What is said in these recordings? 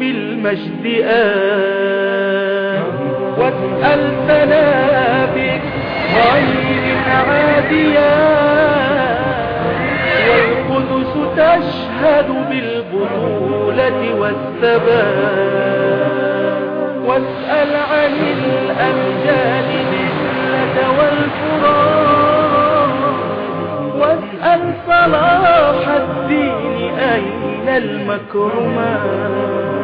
بالمجد آه. واسأل فنابك غير عاديات والقدس تشهد بالبطولة والثبات. واسأل عن الأمجاد مثلة والفرات. واسأل صلاح الدين أين المكرمات.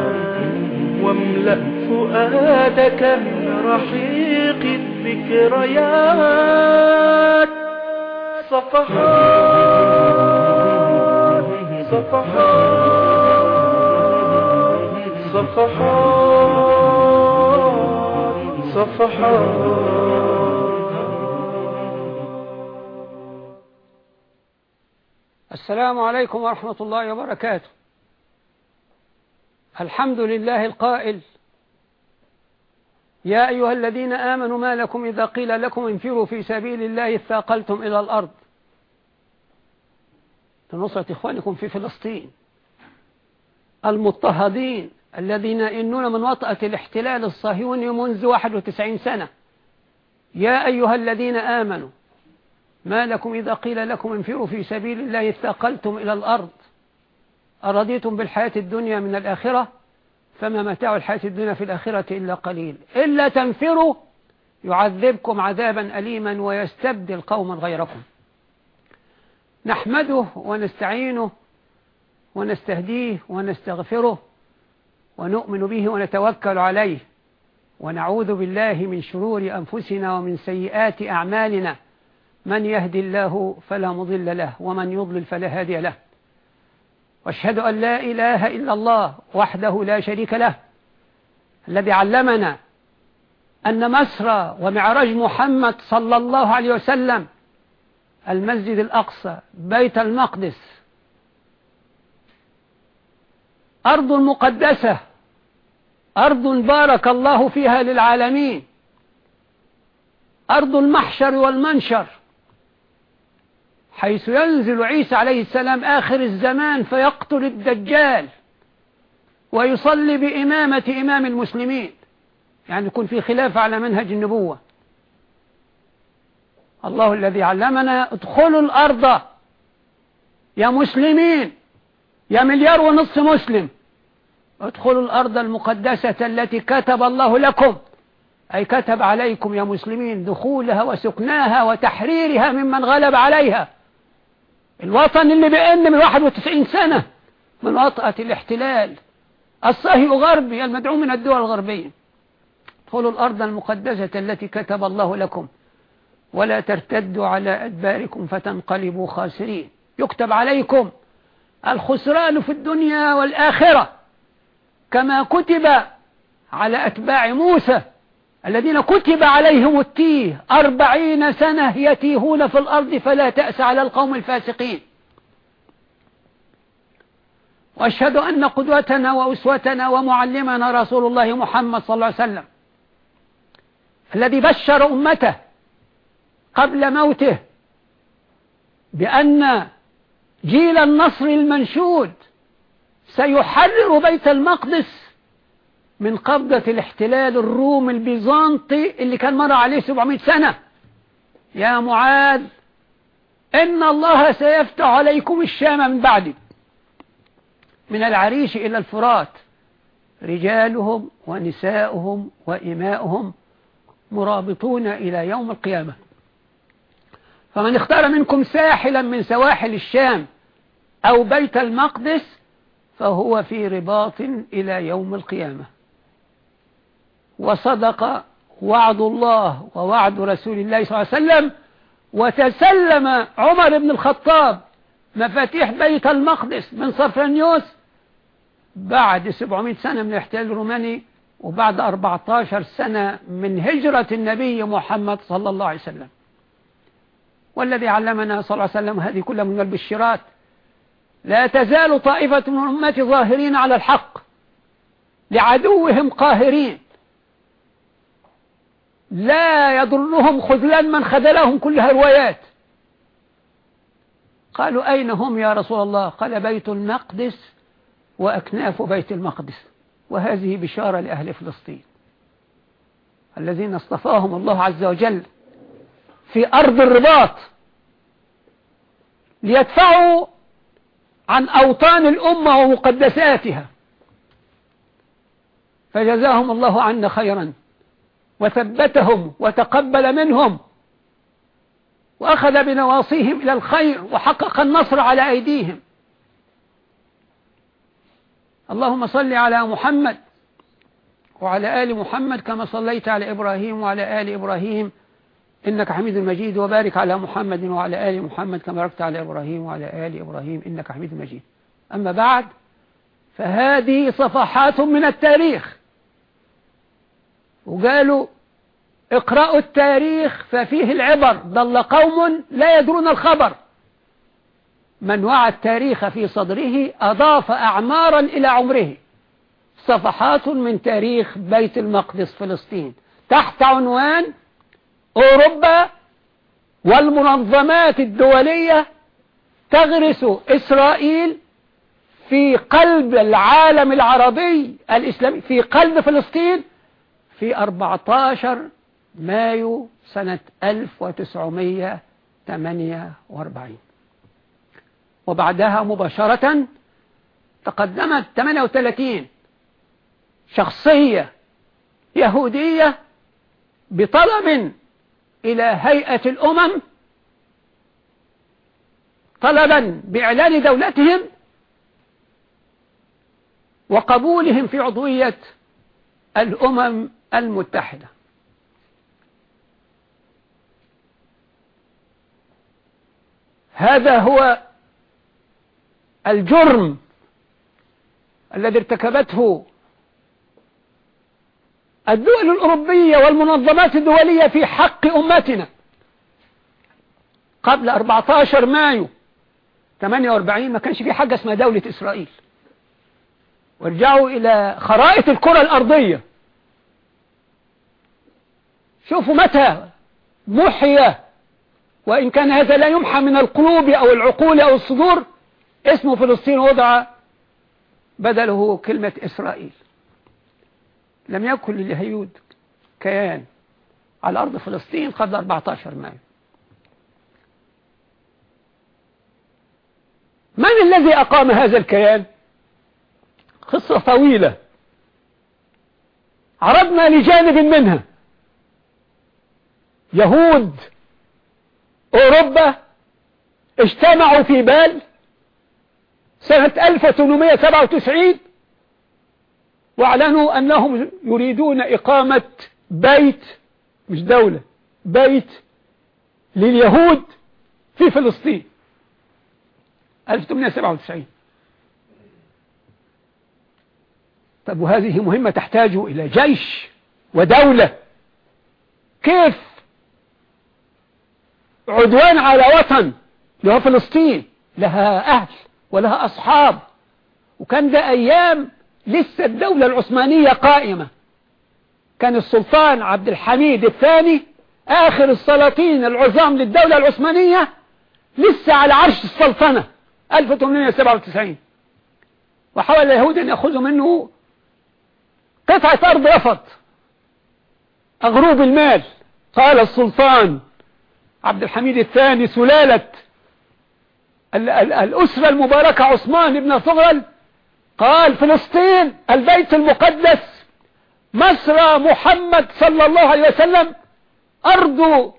واملأ فؤادك من رحيق الذكريات صفحات صفحات صفحات صفحات. السلام عليكم ورحمة الله وبركاته. الحمد لله القائل. يا أيها الذين آمنوا ما لكم إذا قيل لكم انفروا في سبيل الله اثاقلتم إلى الأرض. لنصرة إخوانكم في فلسطين. المضطهدين الذين يئنون من وطأة الاحتلال الصهيوني منذ 91 سنة. يا أيها الذين آمنوا ما لكم إذا قيل لكم انفروا في سبيل الله اثاقلتم إلى الأرض. أرضيتم بالحياة الدنيا من الآخرة؟ فما متاع الحياة الدنيا في الآخرة إلا قليل. إلا تنفروا يعذبكم عذابا أليما ويستبدل قوما غيركم. نحمده ونستعينه ونستهديه ونستغفره ونؤمن به ونتوكل عليه ونعوذ بالله من شرور أنفسنا ومن سيئات أعمالنا. من يهدي الله فلا مضل له ومن يضلل فلا هادي له. واشهد أن لا إله إلا الله وحده لا شريك له الذي علمنا أن مصر ومعراج محمد صلى الله عليه وسلم المسجد الأقصى بيت المقدس أرض مقدسة أرض بارك الله فيها للعالمين أرض المحشر والمنشر. حيث ينزل عيسى عليه السلام آخر الزمان فيقتل الدجال ويصلي بإمامة إمام المسلمين. يعني يكون في خلاف على منهج النبوة. الله الذي علمنا ادخلوا الأرض يا مسلمين يا مليار ونصف مسلم. ادخلوا الأرض المقدسة التي كتب الله لكم أي كتب عليكم يا مسلمين دخولها وسكناها وتحريرها ممن غلب عليها. الوطن اللي بأن من 91 سنة من وطأة الاحتلال الصهي غربي المدعوم من الدول الغربية. ادخلوا الأرض المقدسة التي كتب الله لكم ولا ترتدوا على أدباركم فتنقلبوا خاسرين. يكتب عليكم الخسران في الدنيا والآخرة كما كتب على أتباع موسى. الذين كتب عليهم التيه أربعين سنة يتيهون في الأرض فلا تأس على القوم الفاسقين. وأشهد أن قدوتنا وأسوتنا ومعلمنا رسول الله محمد صلى الله عليه وسلم الذي بشر أمته قبل موته بأن جيل النصر المنشود سيحرر بيت المقدس من قبضة الاحتلال الروم البيزنطي اللي كان مر عليه 700 سنة. يا معاذ إن الله سيفتح عليكم الشام من بعد من العريش إلى الفرات. رجالهم ونساؤهم وإماؤهم مرابطون إلى يوم القيامة. فمن اختار منكم ساحلا من سواحل الشام أو بيت المقدس فهو في رباط إلى يوم القيامة. وصدق وعد الله ووعد رسول الله صلى الله عليه وسلم وتسلم عمر بن الخطاب مفاتيح بيت المقدس من صفرانيوس بعد 700 سنة من الاحتلال الروماني وبعد 14 سنة من هجرة النبي محمد صلى الله عليه وسلم. والذي علمنا صلى الله عليه وسلم هذه كلها من البشرات لا تزال طائفة من أمتي ظاهرين على الحق لعدوهم قاهرين. لا يضرهم خذلان من خذلهم كلها روايات قالوا أين هم يا رسول الله؟ قال بيت المقدس وأكناف بيت المقدس. وهذه بشارة لأهل فلسطين. الذين اصطفاهم الله عز وجل في أرض الرباط ليدفعوا عن أوطان الأمة ومقدساتها. فجزاهم الله عنا خيرا. وثبتهم وتقبل منهم وأخذ بنواصيهم إلى الخير وحقق النصر على أيديهم. اللهم صل على محمد وعلى آل محمد كما صليت على إبراهيم وعلى آل إبراهيم. إنك حميد مجيد وبارك على محمد وعلى آل محمد كما باركت على إبراهيم وعلى آل إبراهيم. إنك حميد مجيد. أما بعد فهذه صفحات من التاريخ. وقالوا اقرأوا التاريخ ففيه العبر ضل قوم لا يدرون الخبر. من وعى التاريخ في صدره أضاف أعمارا إلى عمره. صفحات من تاريخ بيت المقدس فلسطين. تحت عنوان أوروبا والمنظمات الدولية تغرس إسرائيل في قلب العالم العربي الإسلامي في قلب فلسطين في 14 مايو سنة 1948 وبعدها مباشرة تقدمت 38 شخصية يهودية بطلب إلى هيئة الأمم طلبا بإعلان دولتهم وقبولهم في عضوية الأمم المتحدة. هذا هو الجرم الذي ارتكبته الدول الأوروبية والمنظمات الدولية في حق أمتنا. قبل 14 مايو 48 ما كانش في حاجة اسمها دولة إسرائيل. وارجعوا إلى خرائط الكرة الأرضية. شوفوا متى محي. وإن كان هذا لا يمحى من القلوب أو العقول أو الصدور اسمه فلسطين وضع بدله كلمة إسرائيل. لم يكن لليهود كيان. على أرض فلسطين قبل 14 مايو من الذي أقام هذا الكيان؟ قصة طويلة. عرضنا لجانب منها. يهود أوروبا اجتمعوا في بال سنة 1897 واعلنوا أنهم يريدون إقامة بيت مش دولة بيت لليهود في فلسطين. 1897 طب وهذه مهمة تحتاج إلى جيش ودولة. كيف عدوان على وطن اللي هو فلسطين لها أهل ولها أصحاب. وكان ده أيام لسه الدولة العثمانية قائمة. كان السلطان عبد الحميد الثاني آخر السلاطين العظام للدولة العثمانية لسه على عرش السلطنة 1897 وحاول اليهود أن يأخذوا منه قطعة أرض رفض. أغروب المال قال السلطان عبد الحميد الثاني سلالة الأسرة المباركة عثمان بن طغرل قال فلسطين البيت المقدس مصر محمد صلى الله عليه وسلم أرض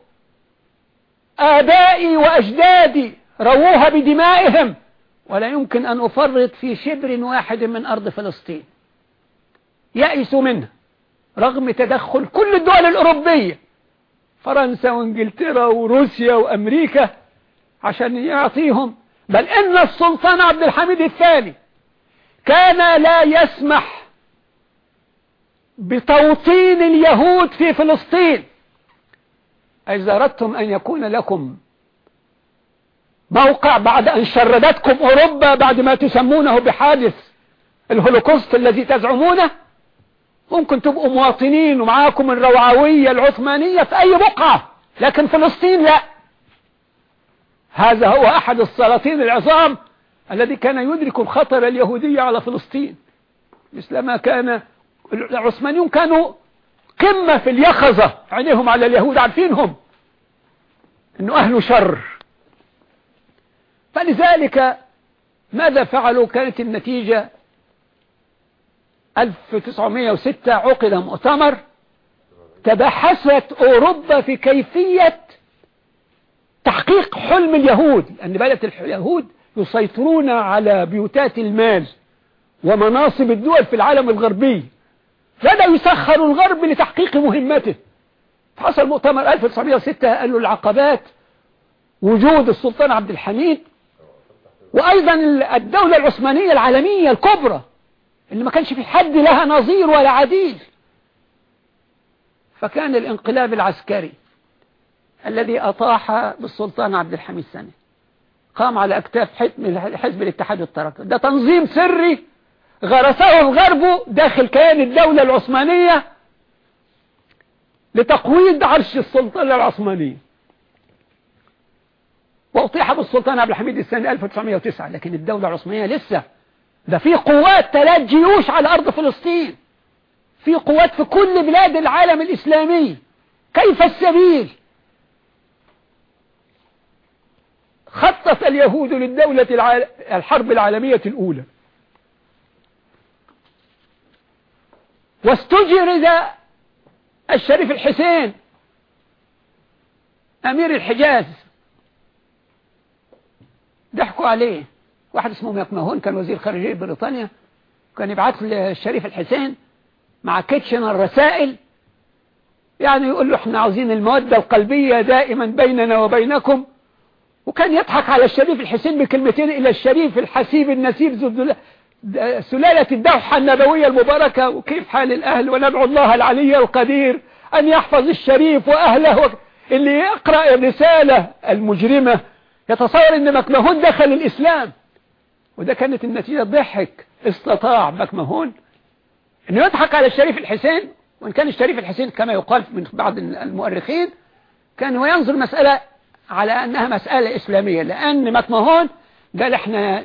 آبائي وأجدادي رووها بدمائهم ولا يمكن أن أفرط في شبر واحد من أرض فلسطين. يأسوا منها رغم تدخل كل الدول الأوروبية. فرنسا وإنجلترا وروسيا وأمريكا عشان يعطيهم. بل إن السلطان عبد الحميد الثاني كان لا يسمح بتوطين اليهود في فلسطين. إذا أردتم أن يكون لكم موقع بعد أن شردتكم أوروبا بعد ما تسمونه بحادث الهولوكوست الذي تزعمونه ممكن تبقوا مواطنين ومعاكم الروعوية العثمانية في أي بقعة لكن فلسطين لا. هذا هو أحد السلاطين العظام الذي كان يدرك الخطر اليهودي على فلسطين. مثل ما كان العثمانيون كانوا قمة في اليخظة عينيهم على اليهود عارفينهم. إنه أهل شر. فلذلك ماذا فعلوا؟ كانت النتيجة 1906 عقد مؤتمر تبحثت أوروبا في كيفية تحقيق حلم اليهود لأن بدأت اليهود يسيطرون على بيوتات المال ومناصب الدول في العالم الغربي. بدأ يسخر الغرب لتحقيق مهمته. حصل مؤتمر 1906 قالوا العقبات وجود السلطان عبد الحميد وأيضا الدولة العثمانية العالمية الكبرى. اللي ما كانش في حد لها نظير ولا عديل. فكان الانقلاب العسكري الذي أطاح بالسلطان عبد الحميد الثاني قام على أكتاف حزب الاتحاد والترقي. ده تنظيم سري غرسه الغرب داخل كيان الدولة العثمانية لتقويض عرش السلطان العثماني. وأطيح بالسلطان عبد الحميد الثاني 1909 لكن الدولة العثمانية لسه ده في قوات ثلاث جيوش على أرض فلسطين. في قوات في كل بلاد العالم الإسلامي. كيف السبيل؟ خطط اليهود للدولة العال... الحرب العالمية الأولى. واستجرد الشريف الحسين أمير الحجاز. ضحكوا عليه. واحد اسمه ماكمهون كان وزير خارجية بريطانيا كان يبعث للشريف الحسين مع كيتشنر رسائل يعني يقول له إحنا عاوزين المودة القلبية دائما بيننا وبينكم. وكان يضحك على الشريف الحسين بكلمتين إلى الشريف الحسيب النسيب سلالة الدوحة النبوية المباركة وكيف حال الأهل؟ وندعو الله العلي القدير أن يحفظ الشريف وأهله. اللي يقرأ الرسالة المجرمة يتصور أن مكمهون دخل الإسلام. وده كانت النتيجة ضحك استطاع مكمهون أنه يضحك على الشريف الحسين وإن كان الشريف الحسين كما يقال من بعض المؤرخين كان هو ينظر مسألة على أنها مسألة إسلامية لأن مكمهون قال إحنا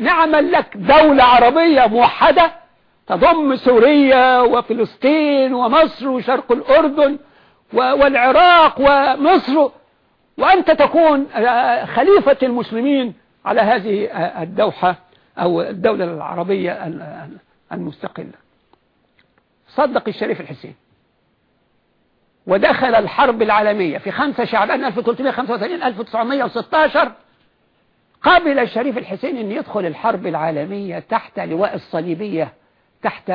نعمل لك دولة عربية موحدة تضم سوريا وفلسطين ومصر وشرق الأردن والعراق ومصر وأنت تكون خليفة المسلمين على هذه الدوحة أو الدولة العربية المستقلة. صدق الشريف الحسين. ودخل الحرب العالمية في 5 شعبان 1335 1916 قابل الشريف الحسين أن يدخل الحرب العالمية تحت لواء الصليبية تحت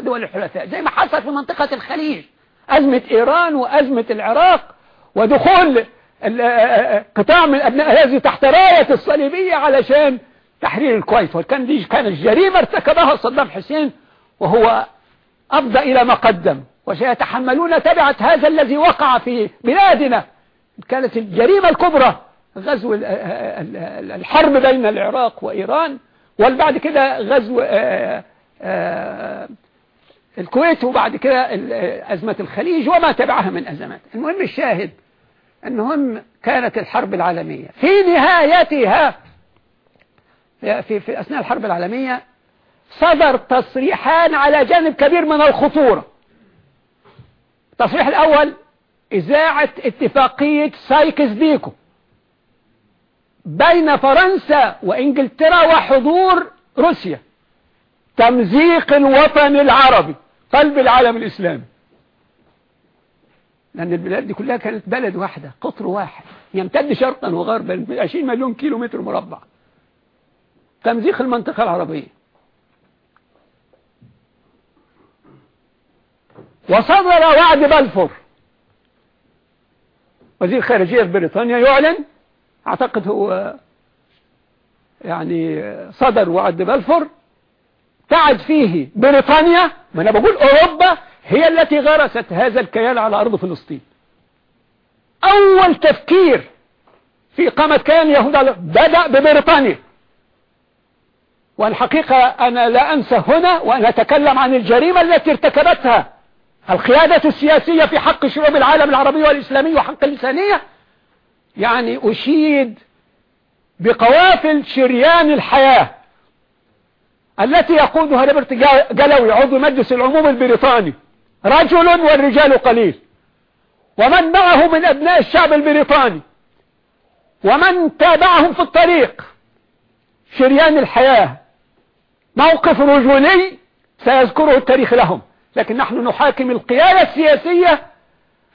دول الحلفاء زي ما حصل في منطقة الخليج أزمة إيران وأزمة العراق ودخول قطاع من أبناء هذه تحت راية الصليبية علشان تحرير الكويت. وكان دي كانت جريمة ارتكبها صدام حسين وهو أفضى إلى ما قدم. وسيتحملون تبعة هذا الذي وقع في بلادنا. كانت الجريمة الكبرى غزو الحرب بين العراق وإيران. والبعد كده غزو الكويت وبعد كده أزمة الخليج وما تبعها من أزمات. المهم الشاهد المهم كانت الحرب العالمية. في نهايتها في, في أثناء الحرب العالمية صدر تصريحان على جانب كبير من الخطورة. التصريح الأول إذاعة اتفاقية سايكس بيكو. بين فرنسا وإنجلترا وحضور روسيا. تمزيق الوطن العربي قلب العالم الإسلامي. لأن البلاد دي كلها كانت بلد واحدة قطر واحد. يمتد شرقا وغربا 20 مليون كيلو متر مربع. تمزيق المنطقة العربية. وصدر وعد بلفور. وزير خارجية بريطانيا يعلن أعتقد هو يعني صدر وعد بلفور. تعد فيه بريطانيا ما أنا بقول أوروبا هي التي غرست هذا الكيان على أرض فلسطين. أول تفكير في قامة كيان يهودا بدأ ببريطانيا. والحقيقة أنا لا أنسى هنا وأنا أتكلم عن الجريمة التي ارتكبتها القيادة السياسية في حق شعوب العالم العربي والإسلامي وحق الإنسانية يعني أشيد بقوافل شريان الحياة التي يقودها روبرت جلوي عضو مجلس العموم البريطاني. رجل والرجال قليل. ومن معه من أبناء الشعب البريطاني. ومن تابعهم في الطريق. شريان الحياة. موقف رجولي سيذكره التاريخ لهم. لكن نحن نحاكم القيادة السياسية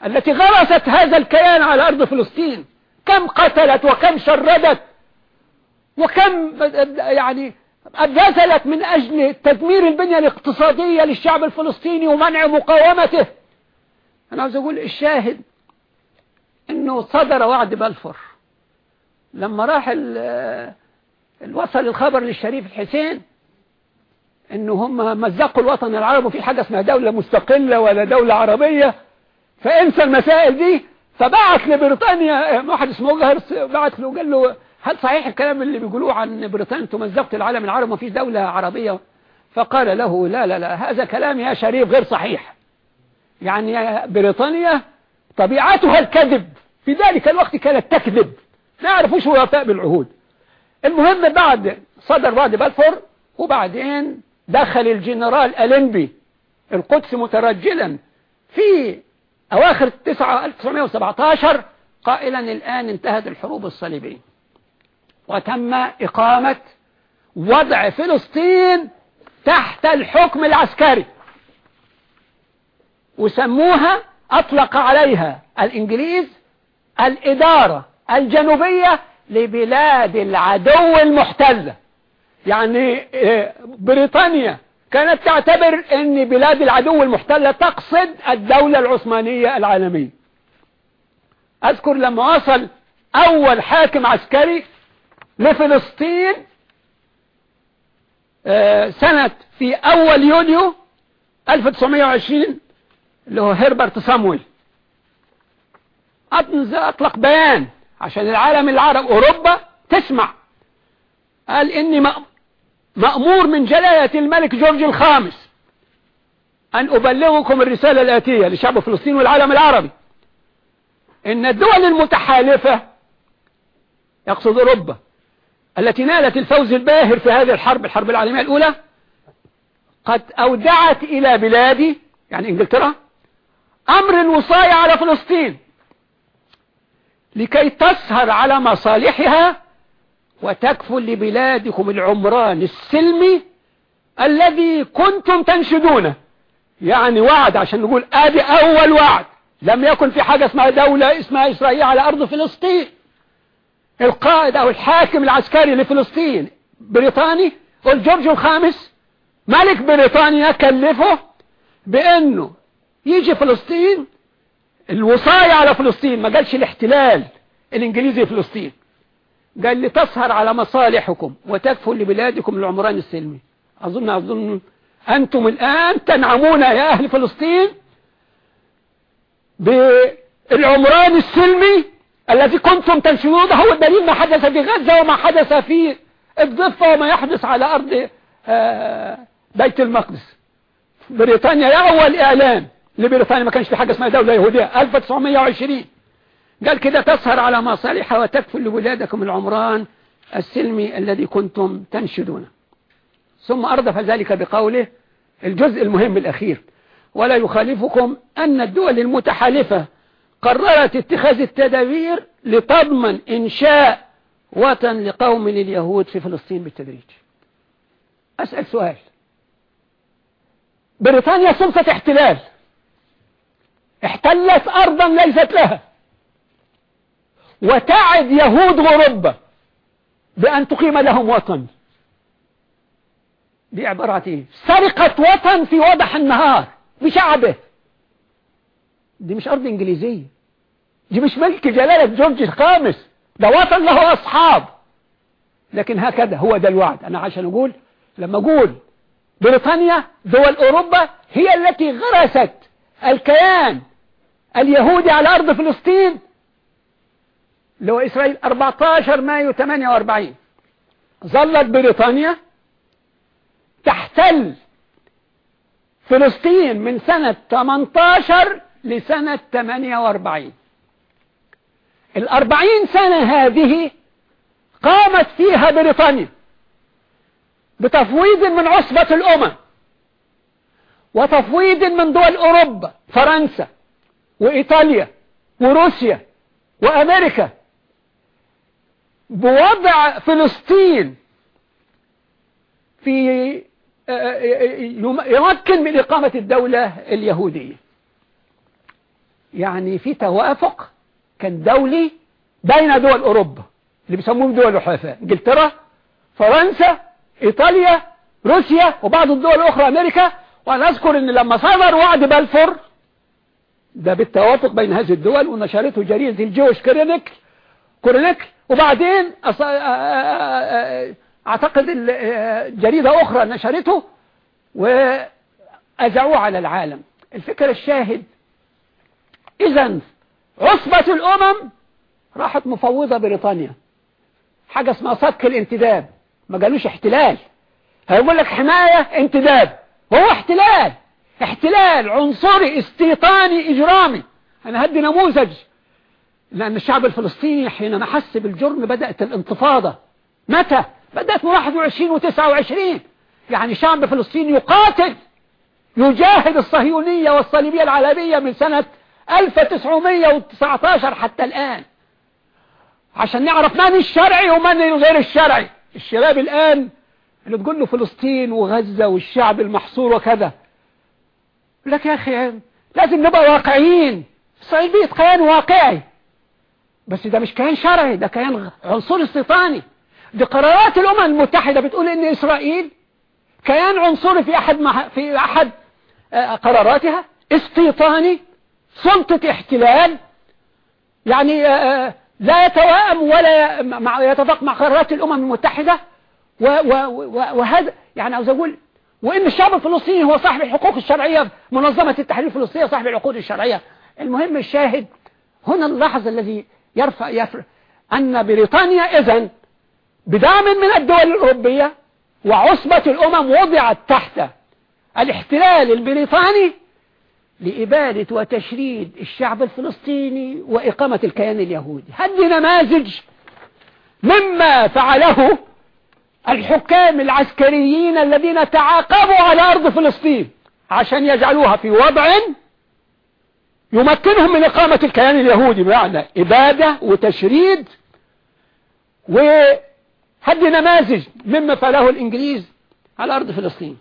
التي غرست هذا الكيان على أرض فلسطين. كم قتلت وكم شردت. وكم يعني بذلت من أجل تدمير البنية الاقتصادية للشعب الفلسطيني ومنع مقاومته. أنا عاوز أقول الشاهد أنه صدر وعد بلفور. لما راح وصل الخبر للشريف الحسين أنه هم مزقوا الوطن العربي وفي حاجة اسمها دولة مستقلة ولا دولة عربية. فإنسى المسائل دي فبعت لبريطانيا واحد اسمه جهرس بعت له قال له هل صحيح الكلام اللي بيقولوه عن بريطانيا تمزقت العالم العربي وما فيش دولة عربية؟ فقال له لا لا لا هذا كلام يا شريف غير صحيح. يعني بريطانيا طبيعتها الكذب. في ذلك الوقت كانت تكذب. لا يعرفوش وفاء بالعهود. المهم بعد صدر وعد بلفور وبعدين دخل الجنرال ألينبي القدس مترجلا في أواخر 1917 قائلا الآن انتهت الحروب الصليبية. وتم إقامة وضع فلسطين تحت الحكم العسكري. وسموها أطلق عليها الإنجليز الإدارة الجنوبية لبلاد العدو المحتلة يعني بريطانيا كانت تعتبر إن بلاد العدو المحتلة تقصد الدولة العثمانية العالمية. أذكر لما وصل أول حاكم عسكري لفلسطين سنة في أول يونيو 1920 اللي هو هربرت سامويل أطلق بيان عشان العالم العرب أوروبا تسمع. قال إني مأمور من جلالة الملك جورج الخامس أن أبلغكم الرسالة الآتية لشعب فلسطين والعالم العربي إن الدول المتحالفة يقصد أوروبا التي نالت الفوز الباهر في هذه الحرب الحرب العالمية الأولى قد أودعت إلى بلادي يعني إنجلترا أمر الوصاية على فلسطين لكي تسهر على مصالحها وتكفل لبلادكم العمران السلمي الذي كنتم تنشدونه. يعني وعد عشان نقول آدي أول وعد. لم يكن في حاجة اسمها دولة اسمها إسرائيل على أرض فلسطين. القائد أو الحاكم العسكري لفلسطين بريطاني؟ والجورج الخامس. ملك بريطانيا كلفه بأنه يجي فلسطين الوصاية على فلسطين ما قالش الاحتلال الإنجليزي فلسطين. قال لي تسهر على مصالحكم وتكفل لبلادكم العمران السلمي. أظن أظن أنتم الآن تنعمون يا أهل فلسطين بالعمران السلمي الذي كنتم تنشرونه هو الدليل ما حدث في غزة وما حدث في الضفة وما يحدث على أرض بيت المقدس. بريطانيا أول إعلان لبريطانيا ما كانش في حاجة اسمها دولة يهودية 1920 قال كده تسهر على مصالحها وتكفل لولادكم العمران السلمي الذي كنتم تنشدونه. ثم أردف ذلك بقوله الجزء المهم الأخير. ولا يخالفكم أن الدول المتحالفة قررت اتخاذ التدابير لتضمن إنشاء وطن لقوم لليهود في فلسطين بالتدريج. أسأل سؤال. بريطانيا سلطة احتلال. احتلت أرضا ليست لها. وتعد يهود أوروبا بأن تقيم لهم وطن. دي عبارة إيه سرقة وطن في وضح النهار بشعبه. دي مش أرض إنجليزية. دي مش ملك جلالة جورج الخامس. ده وطن له أصحاب. لكن هكذا هو ده الوعد. أنا عشان أقول لما أقول بريطانيا دول أوروبا هي التي غرست الكيان اليهودي على أرض فلسطين. اللي هو إسرائيل 14 مايو 48 ظلت بريطانيا تحتل فلسطين من سنة 18 لسنة 48 الأربعين سنة هذه قامت فيها بريطانيا بتفويض من عصبة الأمم وتفويض من دول أوروبا فرنسا وإيطاليا وروسيا وأمريكا. بوضع فلسطين في يمكن من إقامة الدولة اليهودية. يعني في توافق كان دولي بين دول أوروبا اللي بيسموهم دول الحلفاء إنجلترا فرنسا إيطاليا روسيا وبعض الدول الأخرى أمريكا. وأنا أذكر أن لما صدر وعد بلفور ده بالتوافق بين هذه الدول ونشرته جريدة ال Jewish Chronicle Chronicle. وبعدين أعتقد جريدة أخرى نشرته وأذاعوه على العالم. الفكرة الشاهد إذا عصبة الأمم راحت مفوضة بريطانيا. حاجة اسمها صك الانتداب. ما قالوش احتلال. هيقول لك حماية انتداب. هو احتلال. احتلال عنصري استيطاني إجرامي. أنا هدي نموذج. لأن الشعب الفلسطيني حينما حس بالجرم بدأت الانتفاضة. متى؟ بدأت من 21 و29 يعني شعب فلسطيني يقاتل يجاهد الصهيونية والصليبية العالمية من سنة 1919 حتى الآن. عشان نعرف من الشرعي ومن غير الشرعي. الشباب الآن اللي تقول له فلسطين وغزة والشعب المحصور وكذا. لك يا أخي لازم نبقى واقعيين. إسرائيل دي كيان واقعي. بس ده مش كيان شرعي ده كيان عنصري استيطاني. دي قرارات الأمم المتحدة بتقول إن إسرائيل كيان عنصري في أحد. في أحد قراراتها استيطاني. سلطة احتلال يعني لا يتوائم ولا يتفق مع قرارات الأمم المتحدة. وهذا يعني عاوز أقول وإن الشعب الفلسطيني هو صاحب الحقوق الشرعية منظمة التحرير الفلسطينية صاحب العقود الشرعية. المهم الشاهد هنا اللحظة الذي يرفع, يرفع أن بريطانيا إذن بدعم من الدول الأوروبية وعصبة الأمم وضعت تحت الاحتلال البريطاني لإبادة وتشريد الشعب الفلسطيني وإقامة الكيان اليهودي. هذه نماذج مما فعله الحكام العسكريين الذين تعاقبوا على أرض فلسطين عشان يجعلوها في وضع يمكنهم من إقامة الكيان اليهودي بمعنى إبادة وتشريد. وهذه نماذج مما فعله الإنجليز على أرض فلسطين.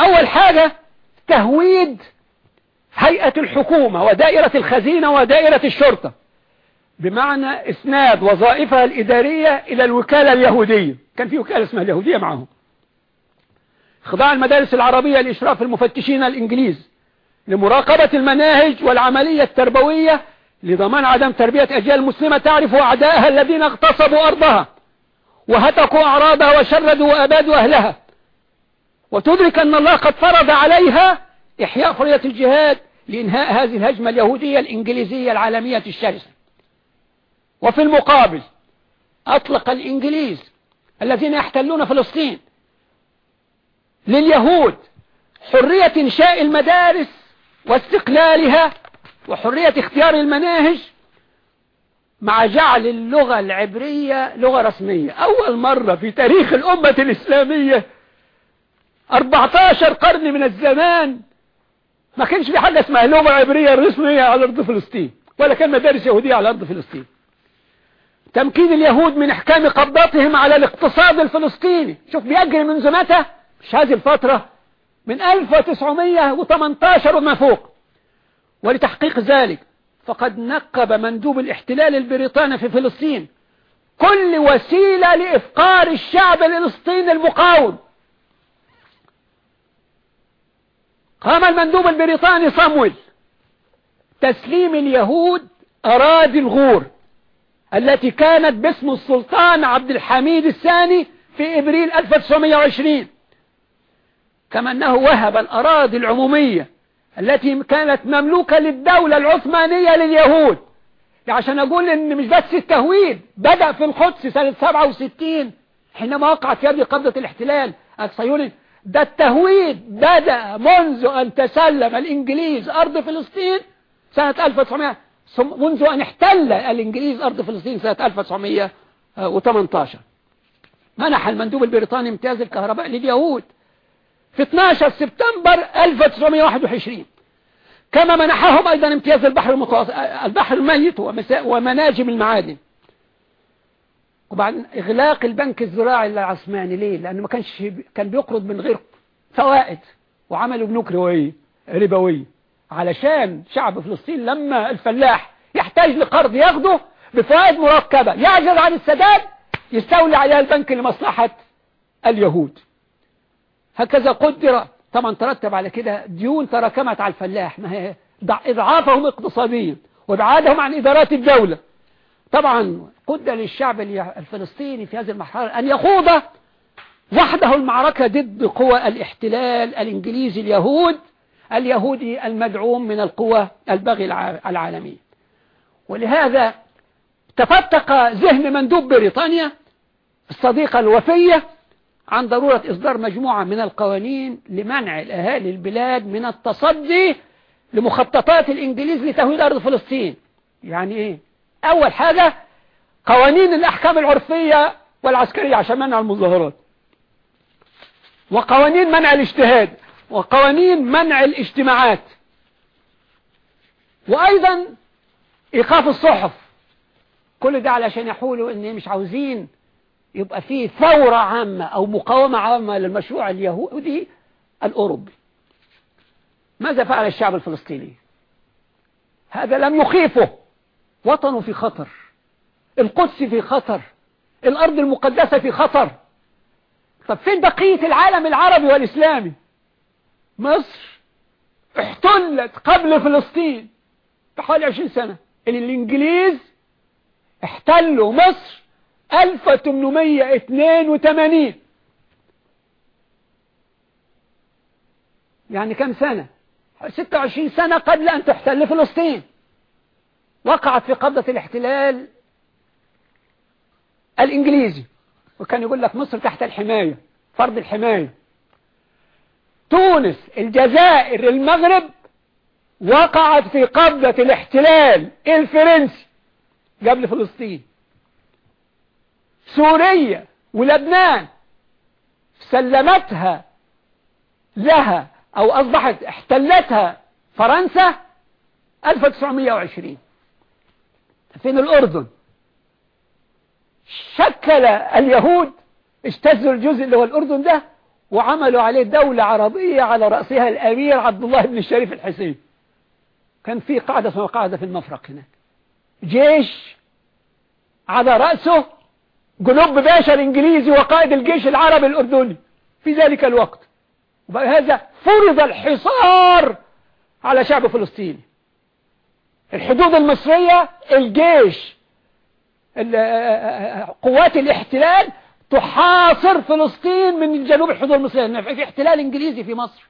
أول حاجة تهويد هيئة الحكومة ودائرة الخزينة ودائرة الشرطة بمعنى إسناد وظائفها الإدارية إلى الوكالة اليهودية. كان في وكالة اسمها اليهودية معهم. خضاع المدارس العربية لإشراف المفتشين الإنجليز لمراقبة المناهج والعملية التربوية لضمان عدم تربية أجيال مسلمة تعرف أعدائها الذين اغتصبوا أرضها وهتكوا أعراضها وشردوا وأبادوا أهلها. وتدرك أن الله قد فرض عليها إحياء حرية الجهاد لإنهاء هذه الهجمة اليهودية الإنجليزية العالمية الشرسة. وفي المقابل أطلق الإنجليز الذين يحتلون فلسطين لليهود حرية إنشاء المدارس واستقلالها وحرية اختيار المناهج مع جعل اللغة العبرية لغة رسمية. أول مرة في تاريخ الأمة الإسلامية 14 قرن من الزمان. ما كانش في حاجة اسمها لغة عبرية رسمية على أرض فلسطين ولا كان مدارس يهودية على أرض فلسطين. تمكين اليهود من إحكام قبضتهم على الاقتصاد الفلسطيني. شوف بيجري منذ متى مش هذه الفترة من 1918 وما فوق. ولتحقيق ذلك فقد نقب مندوب الاحتلال البريطاني في فلسطين كل وسيلة لإفقار الشعب الفلسطيني المقاوم. قام المندوب البريطاني صمويل تسليم اليهود أراضي الغور التي كانت باسم السلطان عبد الحميد الثاني في إبريل 1920 كما أنه وهب الأراضي العمومية التي كانت مملوكة للدولة العثمانية لليهود. عشان أقول إن مش بس التهويد بدأ في القدس سنة 67 حينما وقعت يد قبضة الاحتلال. الصهيوني ده التهويد بدأ منذ أن تسلم الإنجليز أرض فلسطين سنة 1900 منذ أن احتل الإنجليز أرض فلسطين سنة و18 منح المندوب البريطاني امتياز الكهرباء لليهود في 12 سبتمبر 1921 كما منحهم أيضا امتياز البحر المتوسط البحر الميت ومناجم المعادن. وبعدين إغلاق البنك الزراعي العثماني. ليه؟ لأنه ما كانش كان بيقرض من غير فوائد وعملوا بنوك ربوية ربوية علشان شعب فلسطين لما الفلاح يحتاج لقرض ياخده بفوائد مركبة يعجز عن السداد يستولي عليها البنك لمصلحة اليهود. هكذا قدر طبعا ترتب على كده ديون تراكمت على الفلاح ما هي إضعافهم اقتصاديا وابعادهم عن إدارات الدولة. طبعا قدر للشعب الفلسطيني في هذه المرحلة أن يخوض وحده المعركة ضد قوى الاحتلال الإنجليزي اليهود اليهودي المدعوم من القوى البغي العالمية ولهذا تفتق ذهن مندوب بريطانيا الصديقة الوفية عن ضرورة إصدار مجموعة من القوانين لمنع الأهالي البلاد من التصدي لمخططات الإنجليز لتهويد أرض فلسطين. يعني إيه؟ أول حاجة قوانين الأحكام العرفية والعسكرية عشان منع المظاهرات. وقوانين منع الاجتهاد وقوانين منع الاجتماعات. وأيضا إيقاف الصحف. كل ده علشان يحولوا إن مش عاوزين يبقى فيه ثورة عامة أو مقاومة عامة للمشروع اليهودي الأوروبي. ماذا فعل الشعب الفلسطيني؟ هذا لم يخيفه. وطنه في خطر القدس في خطر الأرض المقدسة في خطر. طب فين بقية العالم العربي والإسلامي؟ مصر احتلت قبل فلسطين بحوالي 20 سنة. الإنجليز احتلوا مصر 1882 يعني كم سنة؟ 26 سنة قبل أن تحتل فلسطين. وقعت في قبضة الاحتلال الإنجليزي. وكان يقول لك مصر تحت الحماية فرض الحماية. تونس الجزائر المغرب وقعت في قبضة الاحتلال الفرنسي قبل فلسطين. سوريا ولبنان سلمتها لها أو أصبحت احتلتها فرنسا 1920 فين الأردن؟ شكل اليهود اجتزوا الجزء اللي هو الأردن ده وعملوا عليه دولة عربية على رأسها الأمير عبد الله بن الشريف الحسين. كان في قاعدة اسمها قاعدة في المفرق هناك. جيش على رأسه جنوب باشا الإنجليزي وقائد الجيش العربي الأردني. في ذلك الوقت. وبهذا فرض الحصار على شعب فلسطين. الحدود المصرية الجيش قوات الاحتلال تحاصر فلسطين من جنوب الحدود المصرية. في احتلال إنجليزي في مصر.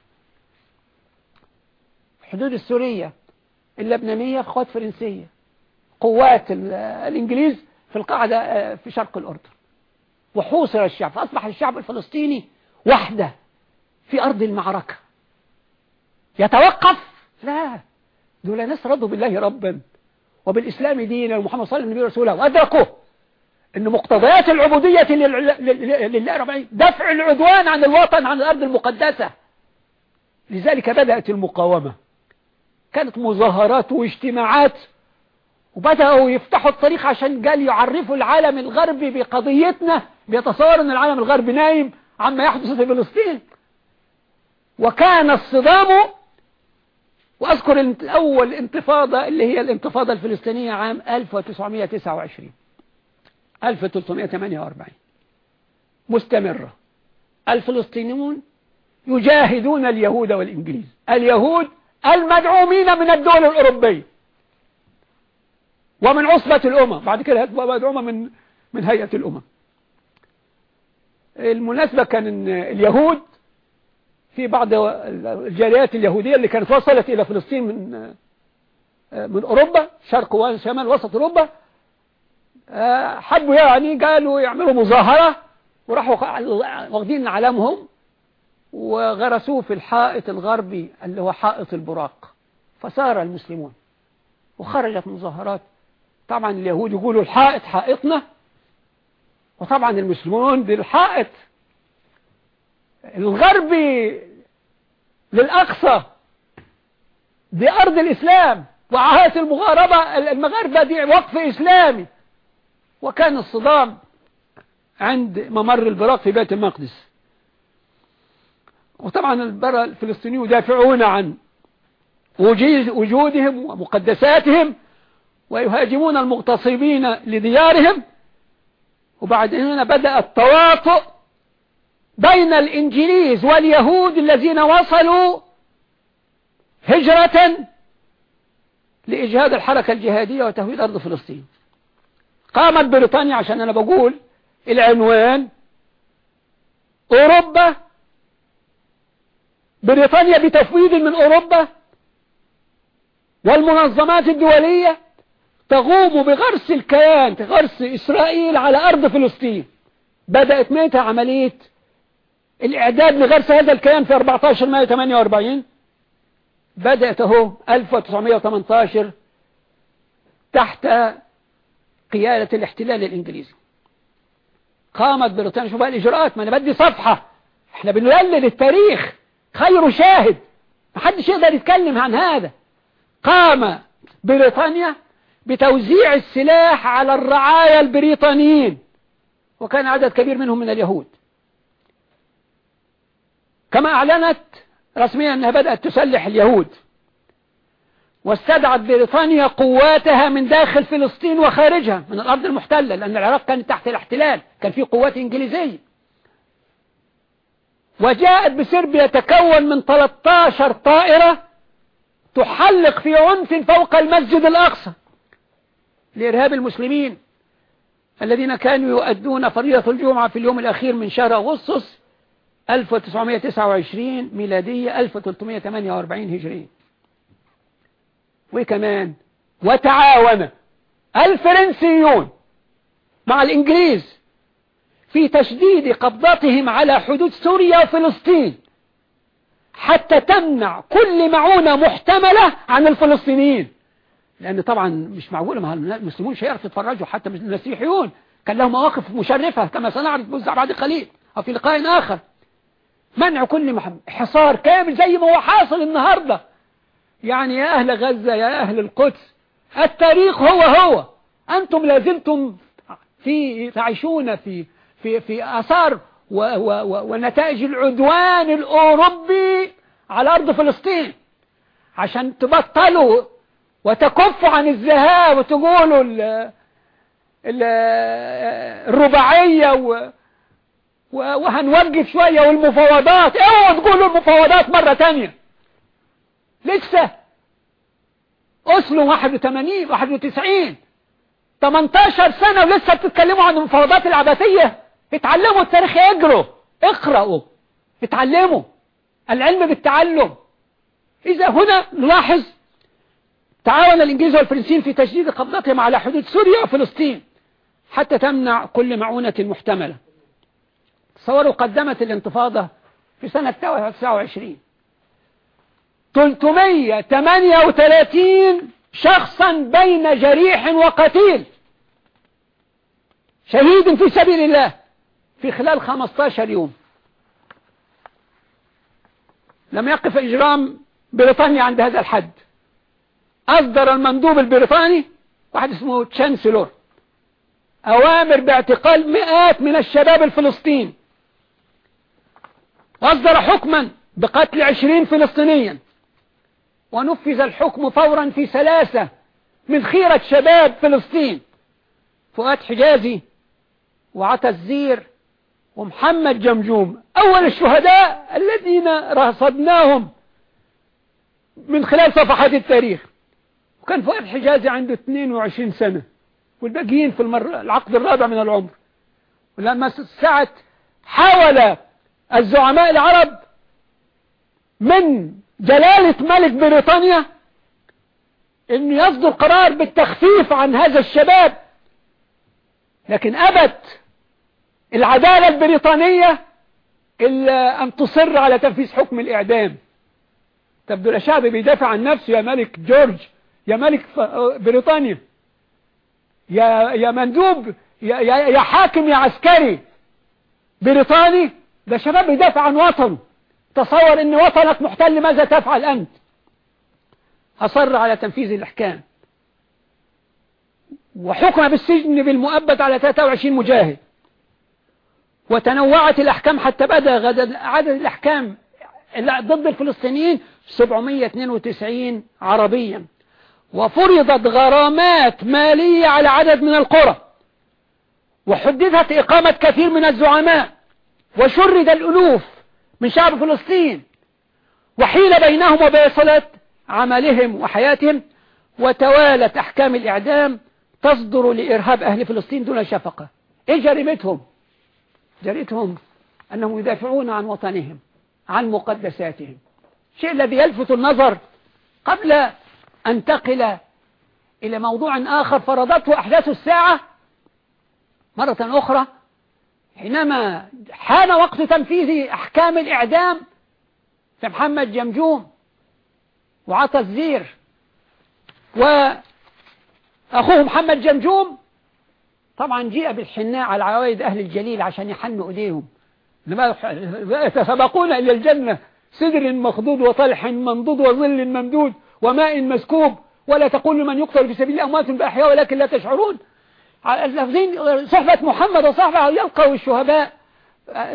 الحدود السورية اللبنانية قوات فرنسية. قوات الإنجليز في القاعدة في شرق الأردن. وحوصر الشعب. فأصبح الشعب الفلسطيني وحده في أرض المعركة. يتوقف؟ لا. دول ناس رضوا بالله ربا. وبالإسلام دينا ومحمد صلى الله عليه وسلم وأدركوا أن مقتضيات العبودية لله رب دفع العدوان عن الوطن عن الأرض المقدسة. لذلك بدأت المقاومة. كانت مظاهرات واجتماعات وبدأوا يفتحوا الطريق عشان قال يعرفوا العالم الغربي بقضيتنا بيتصور أن العالم الغربي نايم عما يحدث في فلسطين. وكان الصدام وأذكر أول انتفاضة اللي هي الانتفاضة الفلسطينية عام 1929 1348 مستمرة. الفلسطينيون يجاهدون اليهود والإنجليز. اليهود المدعومين من الدول الأوروبية. ومن عصبة الأمم. بعد كده مدعومة من من هيئة الأمم. المناسبة كان اليهود في بعض الجاليات اليهودية اللي كانت وصلت إلى فلسطين من من أوروبا شرق وشمال وسط أوروبا حبوا يعني قالوا يعملوا مظاهرة وراحوا واخدين علامهم وغرسوه في الحائط الغربي اللي هو حائط البراق. فسار المسلمون. وخرجت مظاهرات. طبعا اليهود يقولوا الحائط حائطنا. وطبعا المسلمون بالحائط الغربي للأقصى دي أرض الإسلام وعهات المغاربة المغاربة دي وقف إسلامي. وكان الصدام عند ممر البراق في بيت المقدس. وطبعا البرى الفلسطينيون يدافعون عن وجودهم ومقدساتهم ويهاجمون المغتصبين لديارهم. وبعدين بدأ التواطؤ بين الإنجليز واليهود الذين وصلوا هجرة لإجهاد الحركة الجهادية وتهويد أرض فلسطين. قامت بريطانيا عشان أنا بقول العنوان أوروبا بريطانيا بتفويض من أوروبا والمنظمات الدولية تقوم بغرس الكيان غرس إسرائيل على أرض فلسطين. بدأت متى عملية الإعداد لغرس هذا الكيان في 14 مايو 48 بدأت اهو 1918 تحت قيادة الاحتلال الإنجليزي. قامت بريطانيا. شوف الإجراءات ما أنا بدي صفحة. إحنا بنولد التاريخ. خير شاهد ما حدش يقدر يتكلم عن هذا. قام بريطانيا بتوزيع السلاح على الرعايا البريطانيين. وكان عدد كبير منهم من اليهود. كما أعلنت رسميا أنها بدأت تسلح اليهود واستدعت بريطانيا قواتها من داخل فلسطين وخارجها من الأرض المحتلة لأن العراق كانت تحت الاحتلال كان في قوات إنجليزية. وجاءت بسرب يتكون من 13 طائرة تحلق في عنف فوق المسجد الأقصى لإرهاب المسلمين الذين كانوا يؤدون فريضة الجمعة في اليوم الأخير من شهر أغسطس 1929 ميلادية 1348 هجرية. وكمان وتعاون الفرنسيون مع الإنجليز في تشديد قبضتهم على حدود سوريا وفلسطين حتى تمنع كل معونة محتملة عن الفلسطينيين. لأن طبعا مش معقولة ما المسلمون مش هيعرفوا يتفرجوا حتى المسيحيون. كان لهم مواقف مشرفة كما سنعرف بعد قليل أو في لقاء آخر. منع كل حصار كامل زي ما هو حاصل النهاردة. يعني يا أهل غزة يا أهل القدس التاريخ هو هو. أنتم لازلتم في تعيشون في في في و ونتائج العدوان الأوروبي على أرض فلسطين. عشان تبطلوا وتكفوا عن الذهاب وتقولوا ال ال الرباعية و وهنوقف شوية والمفاوضات. اوعوا تقولوا المفاوضات مرة تانية. لسه. أسلو 81 91 18 سنة ولسه بتتكلموا عن المفاوضات العبثية اتعلموا التاريخ اجروا اقرأوا. اتعلموا. العلم بالتعلم. إذا هنا نلاحظ تعاون الإنجليز والفرنسيين في تجديد قبضتهم على حدود سوريا وفلسطين حتى تمنع كل معونة محتملة. تصوروا قدمت الانتفاضة في سنة 29 338 شخصا بين جريح وقتيل شهيد في سبيل الله في خلال 15 يوم. لم يقف إجرام بريطانيا عند هذا الحد. أصدر المندوب البريطاني واحد اسمه تشانسلور أوامر باعتقال مئات من الشباب الفلسطين أصدر حكما بقتل عشرين فلسطينيا. ونفذ الحكم فورا في ثلاثة من خيرة شباب فلسطين. فؤاد حجازي وعطا الزير ومحمد جمجوم أول الشهداء الذين رصدناهم من خلال صفحات التاريخ. وكان فؤاد حجازي عنده 22 سنة والباقيين في. العقد الرابع من العمر. ولما ساعة حاول الزعماء العرب من جلالة ملك بريطانيا ان يصدر قرار بالتخفيف عن هذا الشباب. لكن أبت العدالة البريطانية إلا أن تصر على تنفيذ حكم الإعدام. تبدو الشعب بيدافع عن نفسه يا ملك جورج يا ملك بريطانيا يا يا مندوب يا, يا حاكم يا عسكري بريطاني. ده شباب بيدافع عن وطن. تصور إن وطنك محتل ماذا تفعل أنت؟ أصر على تنفيذ الأحكام. وحكم بالسجن بالمؤبد على 23 مجاهد. وتنوعت الأحكام حتى بدأ عدد الأحكام ضد الفلسطينيين 792 عربيا. وفرضت غرامات مالية على عدد من القرى. وحددت إقامة كثير من الزعماء. وشرد الألوف من شعب فلسطين وحيل بينهم وبين صلاة عملهم وحياتهم وتوالت أحكام الإعدام تصدر لإرهاب أهل فلسطين دون شفقة. إيه جريمتهم؟ جريمتهم أنهم يدافعون عن وطنهم عن مقدساتهم. الشيء الذي يلفت النظر قبل أنتقل إلى موضوع آخر فرضته أحداث الساعة مرة أخرى حينما حان وقت تنفيذ أحكام الإعدام في محمد جمجوم وعطى الزير وأخوه محمد جمجوم طبعا جيء بالحناء على عوائد أهل الجليل عشان يحنوا إيديهم. يتسابقون إلى الجنة؟ سدر مخضود وطلح منضود وظل ممدود وماء مسكوب ولا تقول لمن يقتل في سبيل أموات بأحياء ولكن لا تشعرون. اللفظين صحبة محمد وصحبة يلقوا الشهداء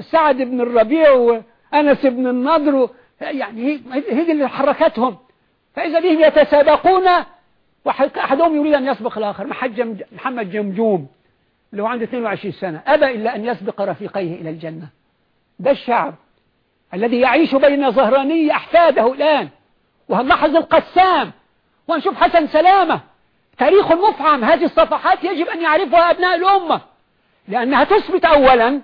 سعد بن الربيع وأنس بن النضر يعني هذه اللي حركتهم. فإذا بهم يتسابقون وأحدهم يريد أن يسبق الآخر محمد جمجوم اللي هو عنده 22 سنة أبى إلا أن يسبق رفيقيه إلى الجنة. ده الشعب الذي يعيش بين ظهراني أحفاده الآن وهنلاحظ القسام. ونشوف حسن سلامة تاريخ مفعم. هذه الصفحات يجب أن يعرفها أبناء الأمة. لأنها تثبت أولا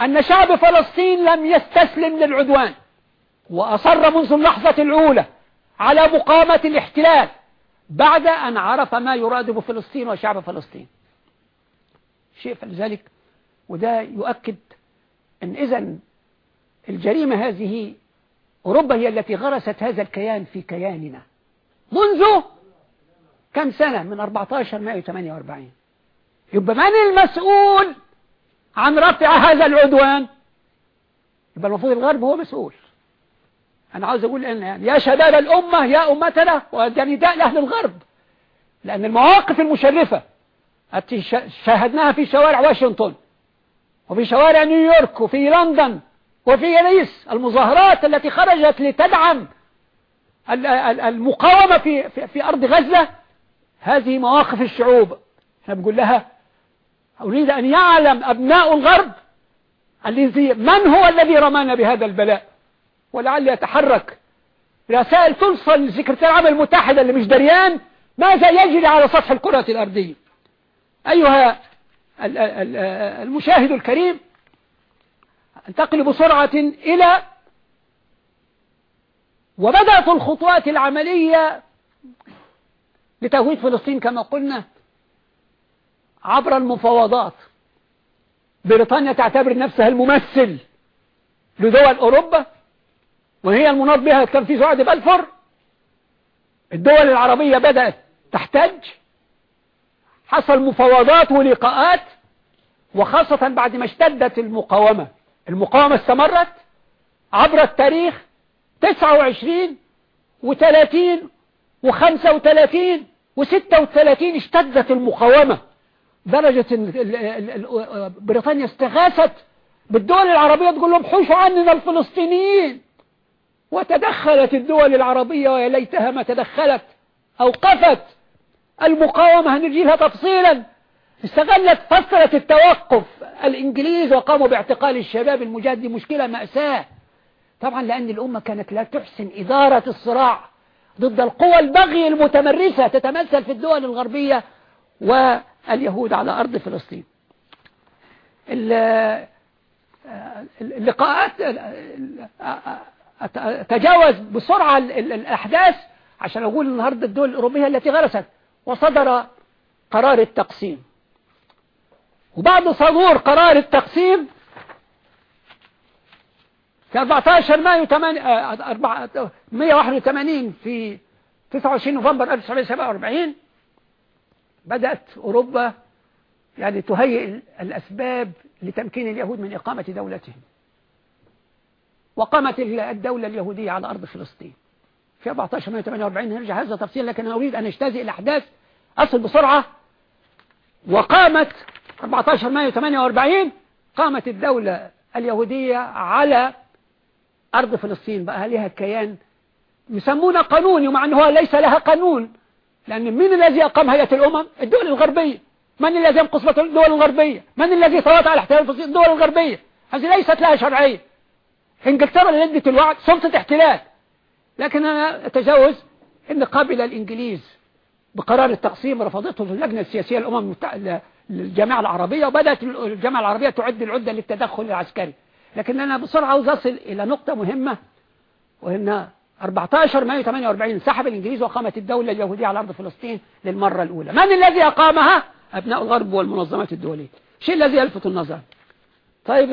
أن شعب فلسطين لم يستسلم للعدوان وأصر منذ اللحظة الأولى على مقامة الاحتلال بعد أن عرف ما يراد بفلسطين وشعب فلسطين. شيء فلذلك وده يؤكد أن إذا الجريمة هذه أوروبا هي التي غرست هذا الكيان في كياننا. منذ كم سنة؟ من 14 مايو 48 يبقى من المسؤول عن رفع هذا العدوان؟ يبقى المفروض الغرب هو مسؤول. أنا عاوز أقول أن يا شباب الأمة يا أمتنا وده نداء لأهل الغرب. لأن المواقف المشرفة التي شاهدناها في شوارع واشنطن وفي شوارع نيويورك وفي لندن وفي باريس المظاهرات التي خرجت لتدعم المقاومة في, في أرض غزة هذه مواقف الشعوب. إحنا بنقول لها أريد أن يعلم أبناء الغرب من هو الذي رمانا بهذا البلاء. ولعل يتحرك. رسائل توصل لسكرتير العمل المتحدة اللي مش دريان ماذا يجري على سطح الكرة الأرضية؟ أيها المشاهد الكريم انتقل بسرعة إلى وبدأت الخطوات العملية لتهويد فلسطين كما قلنا عبر المفاوضات. بريطانيا تعتبر نفسها الممثل لدول أوروبا وهي المناط بها تنفيذ وعد بلفور الدول العربية بدأت تحتج. حصل مفاوضات ولقاءات وخاصة بعد ما اشتدت المقاومة. المقاومة استمرت عبر التاريخ 29 و30 و35 و36 اشتدت المقاومة. درجة بريطانيا استغاثت بالدول العربية تقول لهم حوشوا عننا الفلسطينيين. وتدخلت الدول العربية ويا ليتها ما تدخلت. أوقفت المقاومة. هنجي لها تفصيلا. استغلت فترة التوقف الإنجليز وقاموا باعتقال الشباب المجاهد. دي مشكلة مأساة. طبعا لأن الأمة كانت لا تحسن إدارة الصراع. ضد القوى البغي المتمرسة تتمثل في الدول الغربية واليهود على أرض فلسطين. اللقاءات تجاوز بسرعة الأحداث عشان أقول النهاردة الدول الأوروبية التي غرست وصدر قرار التقسيم. وبعد صدور قرار التقسيم في 14 مايو 181 في 29 نوفمبر 1947 بدأت أوروبا يعني تهيئ الأسباب لتمكين اليهود من إقامة دولتهم. وقامت الدولة اليهودية على أرض فلسطين. في 14 مايو 48 نرجع هذا تفصيل لكن أنا أريد أن أجتزئ الأحداث. أصل بسرعة. وقامت 14 مايو 48 قامت الدولة اليهودية على أرض فلسطين بقى لها كيان يسمونه قانوني ومع أنه ليس لها قانون. لأن من الذي أقام هيئة الأمم؟ الدول الغربية. من الذي ينقص الدول الغربية؟ من الذي تواطأ على احتلال فلسطين؟ الدول الغربية. هذه ليست لها شرعية. إنجلترا اللي الوعد سلطة احتلال. لكن أنا أتجاوز أن قبل الإنجليز بقرار التقسيم رفضته اللجنة السياسية الأمم المتحدة الجامعة العربية وبدأت الجامعة العربية تعد العدة للتدخل العسكري. لكن أنا بسرعة عاوز أصل إلى نقطة مهمة وإن 14 مايو 48 سحب الإنجليز وقامت الدولة اليهودية على أرض فلسطين للمرة الأولى. من الذي أقامها؟ أبناء الغرب والمنظمات الدولية. الشيء الذي يلفت النظر. طيب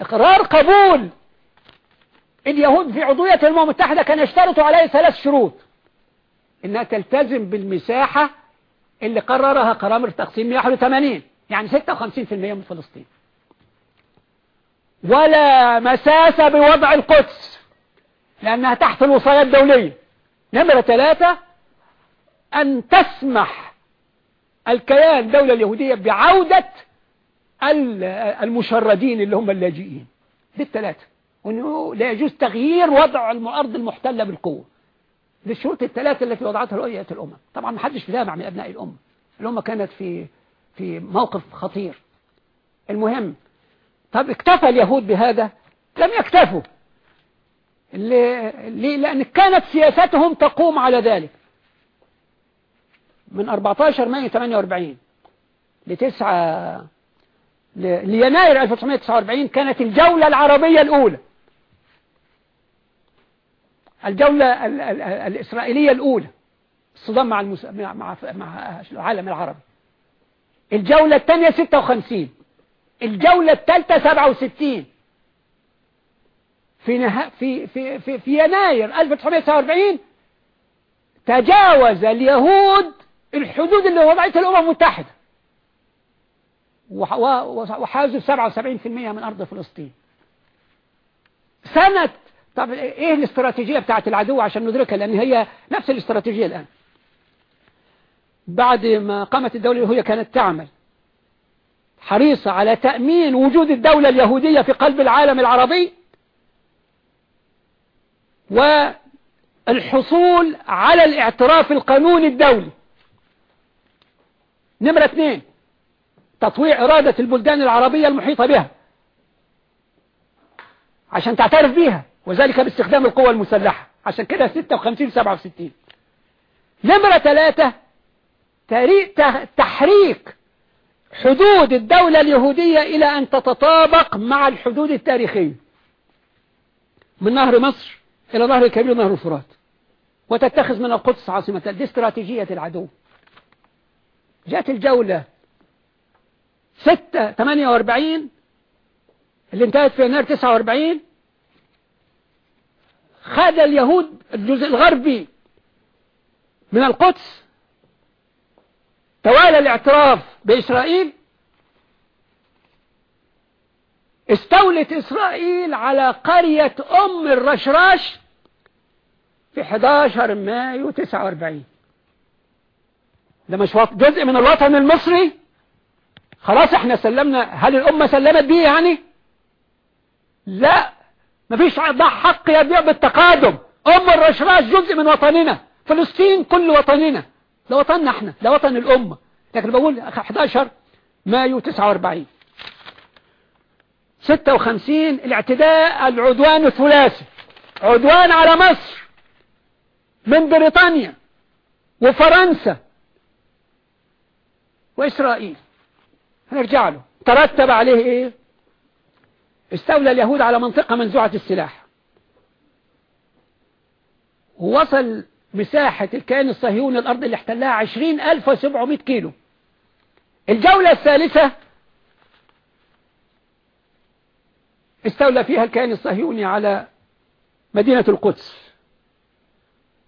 إقرار قبول اليهود في عضوية الأمم المتحدة كان يشترطوا عليه ثلاث شروط. إنها تلتزم بالمساحة اللي قررها قرار التقسيم 181 يعني 56% من فلسطين. ولا مساس بوضع القدس لأنها تحت الوصاية الدولية. نمرة ثلاثة أن تسمح الكيان الدولة اليهودية بعودة المشردين اللي هم اللاجئين. دي الثلاثة. وأنه لا يجوز تغيير وضع الأرض المحتلة بالقوة. دي الشروط الثلاثة التي وضعتها رؤية الأمم طبعا ما حدش بيتابع من أبناء الأمة. الأمة كانت في في موقف خطير. المهم طب اكتفى اليهود بهذا؟ لم يكتفوا. ليه؟ لأن كانت سياستهم تقوم على ذلك. من 14 مايو 48 لتسعة ليناير 1949 كانت الجولة العربية الأولى. الجولة الإسرائيلية الأولى. الصدام مع, المس... مع مع العالم العربي. الجولة الثانية 56 الجولة الثالثة 67 في, نه... في, في, في, في يناير 1949 تجاوز اليهود الحدود اللي وضعتها الأمم المتحدة. وحازوا 77% من أرض فلسطين. سنة طب إيه الاستراتيجية بتاعت العدو عشان ندركها؟ لأن هي نفس الاستراتيجية الآن. بعد ما قامت الدولة اليهودية كانت تعمل. حريصة على تأمين وجود الدولة اليهودية في قلب العالم العربي والحصول على الاعتراف القانوني الدولي. نمرة اثنين تطويع إرادة البلدان العربية المحيطة بها عشان تعترف بيها وذلك باستخدام القوى المسلحة. عشان كده 56 67 نمرة ثلاثة تحريك حدود الدولة اليهودية إلى أن تتطابق مع الحدود التاريخية. من نهر مصر إلى نهر الكبير نهر الفرات. وتتخذ من القدس عاصمة دي استراتيجية العدو. جاءت الجولة 6 48 اللي انتهت في يناير 49 خد اليهود الجزء الغربي من القدس توالى الاعتراف بإسرائيل استولت إسرائيل على قرية أم الرشراش في 11 مايو 49 ده مش جزء من الوطن المصري؟ خلاص إحنا سلمنا. هل الأمة سلمت بيه يعني؟ لا. مفيش حق يبيع بالتقادم. أم الرشراش جزء من وطننا. فلسطين كل وطننا. ده وطننا إحنا ده وطن الأمة. لكن بقول 11 مايو 49 56 الاعتداء العدوان الثلاثي. عدوان على مصر. من بريطانيا وفرنسا وإسرائيل. هنرجع له. ترتب عليه إيه؟ استولى اليهود على منطقة منزوعة السلاح. ووصل مساحة الكيان الصهيوني الأرض اللي احتلها 20700 كيلو. الجولة الثالثة استولى فيها الكيان الصهيوني على مدينة القدس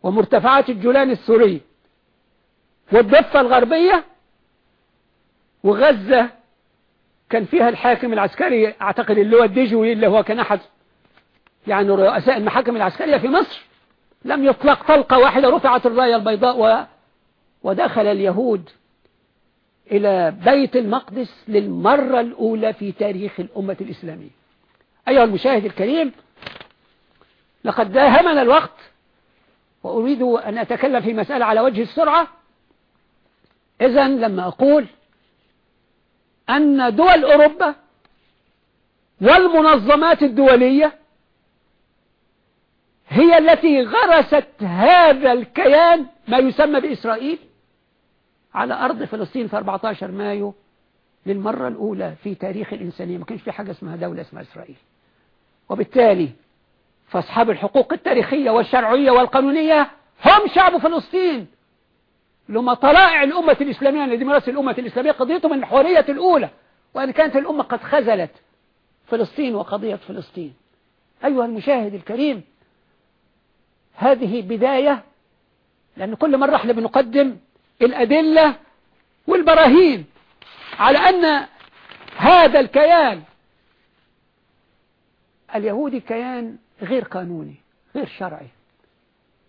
ومرتفعات الجولان السوري والضفة الغربية وغزة. كان فيها الحاكم العسكري أعتقد اللي هو الدجوي اللي هو كان أحد يعني رؤساء المحاكم العسكرية في مصر. لم يطلق طلقة واحدة رفعت الراية البيضاء و... ودخل اليهود إلى بيت المقدس للمرة الأولى في تاريخ الأمة الإسلامية. أيها المشاهد الكريم لقد داهمنا الوقت وأريد أن أتكلم في مسألة على وجه السرعة. إذا لما أقول أن دول أوروبا والمنظمات الدولية هي التي غرست هذا الكيان ما يسمى بإسرائيل على أرض فلسطين في 14 مايو للمرة الأولى في تاريخ الإنسانية. ما كانش في حاجة اسمها دولة اسمها إسرائيل. وبالتالي فأصحاب الحقوق التاريخية والشرعية والقانونية هم شعب فلسطين. لما طلائع الأمة الإسلامية الذي مرس الأمة الإسلامية قضيتهم الحورية الأولى وأن كانت الأمة قد خزلت فلسطين وقضية فلسطين. أيها المشاهد الكريم هذه بداية لأن كل مرة إحنا بنقدم الأدلة والبراهين على أن هذا الكيان اليهودي كيان غير قانوني غير شرعي.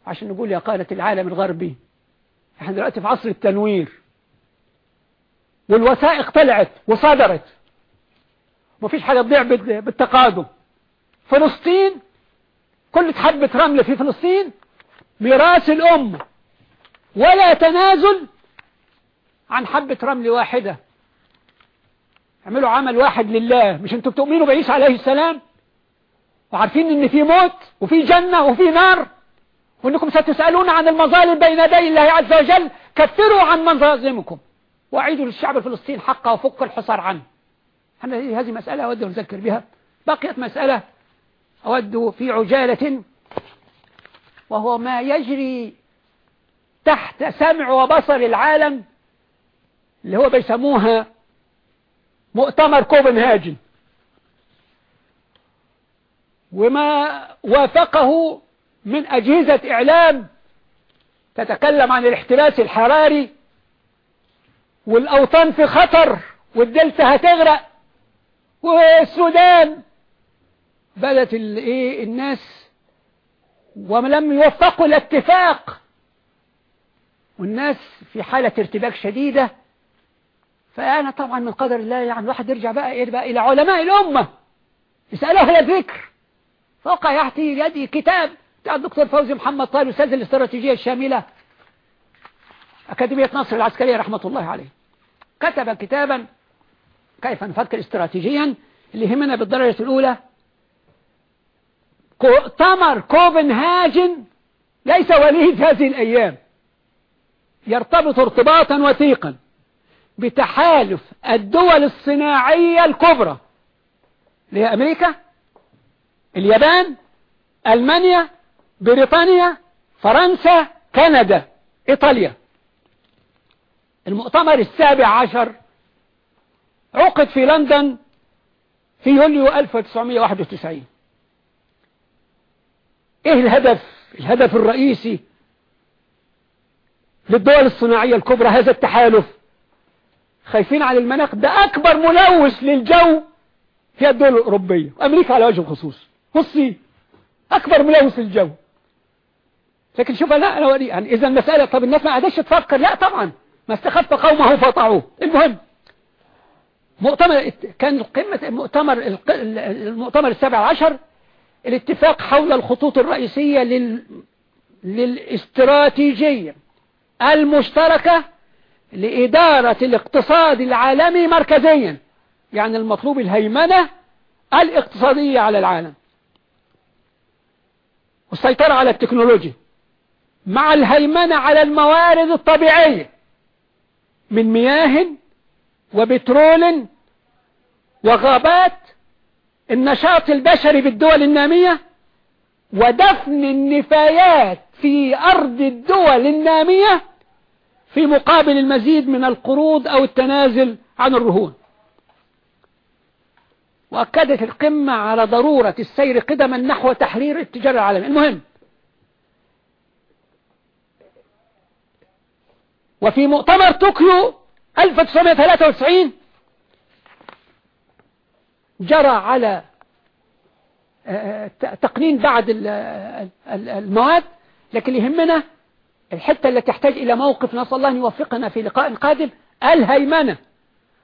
عشان نقول يا قادة العالم الغربي إحنا دلوقتي في عصر التنوير والوثائق طلعت وصدرت. مفيش حاجة تضيع بالتقادم. فلسطين كل حبة رمل في فلسطين؟ ميراث الأمة ولا تنازل عن حبة رمل واحدة. اعملوا عمل واحد لله. مش أنتوا بتؤمنوا بعيسى عليه السلام؟ وعارفين إن في موت وفي جنة وفي نار. وإنكم ستسألون عن المظالم بين يدي الله عز وجل. كفروا عن مظالمكم واعيدوا للشعب الفلسطيني حقه وفك الحصار عنه. هذه مسألة أود أن أذكر بها. بقيت مسألة أود في عجالة وهو ما يجري تحت سمع وبصر العالم اللي هو بيسموها مؤتمر كوبنهاجن. وما وافقه من أجهزة إعلام تتكلم عن الاحتباس الحراري والأوطان في خطر والدلتا هتغرق والسودان بدت الايه الناس ولم يوفقوا الاتفاق. والناس في حالة ارتباك شديدة. فأنا طبعا من قدر الله يعني الواحد يرجع بقى يرجع إلى علماء الأمة. يسأله أهل الذكر فوقع يحتي يدي كتاب بتاع الدكتور فوزي محمد طالب أستاذ الاستراتيجية الشاملة أكاديمية نصر العسكرية رحمة الله عليه. كتب كتابا كيف نفكر استراتيجيا اللي يهمنا بالدرجة الأولى. مؤتمر كوبنهاجن ليس وليد هذه الأيام. يرتبط ارتباطا وثيقا بتحالف الدول الصناعية الكبرى اللي هي أمريكا اليابان ألمانيا بريطانيا فرنسا كندا إيطاليا. المؤتمر السابع عشر عقد في لندن في يوليو 1991 إيه الهدف؟ الهدف الرئيسي للدول الصناعية الكبرى هذا التحالف. خايفين على المناخ؟ ده أكبر ملوث للجو في الدول الأوروبية. أمريكا على وجه الخصوص. والصين أكبر ملوث للجو. لكن شوف لا أنا وري يعني إذا المسألة طب الناس ما عادش تفكر؟ لا طبعا. ما استخف قومه فطعوه. المهم مؤتمر كان قمة المؤتمر المؤتمر السابع عشر الاتفاق حول الخطوط الرئيسية لل... للاستراتيجية المشتركة لإدارة الاقتصاد العالمي مركزيا يعني المطلوب الهيمنة الاقتصادية على العالم. والسيطرة على التكنولوجيا مع الهيمنة على الموارد الطبيعية من مياه وبترول وغابات النشاط البشري في الدول النامية ودفن النفايات في أرض الدول النامية في مقابل المزيد من القروض أو التنازل عن الرهون. وأكدت القمة على ضرورة السير قدما نحو تحرير التجارة العالمية المهم وفي مؤتمر طوكيو 1993 جرى على آه، ت- تقنين بعض ال- ال- المواد لكن يهمنا الحتة التي تحتاج إلى موقف نسأل الله أن يوفقنا في لقاء قادم الهيمنة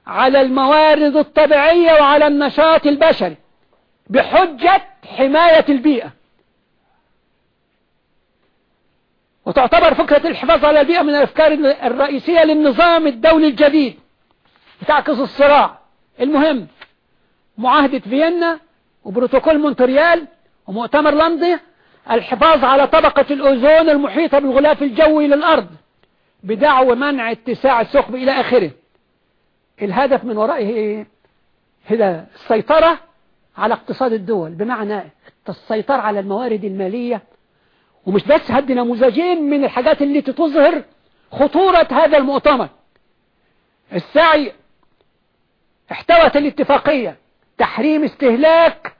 على الموارد الطبيعية وعلى النشاط البشري بحجة حماية البيئة. وتعتبر فكرة الحفاظ على البيئة من الأفكار الرئيسية للنظام الدولي الجديد تعكس الصراع المهم. معاهدة فيينا وبروتوكول مونتريال ومؤتمر لندن الحفاظ على طبقة الأوزون المحيطة بالغلاف الجوي للأرض بدعوى منع اتساع الثقب إلى آخره. الهدف من ورائه إيه؟ هذا السيطرة على اقتصاد الدول بمعنى السيطرة على الموارد المالية. ومش بس هدي نموذجين من الحاجات اللي تظهر خطورة هذا المؤتمر. السعي احتوت الاتفاقية. تحريم استهلاك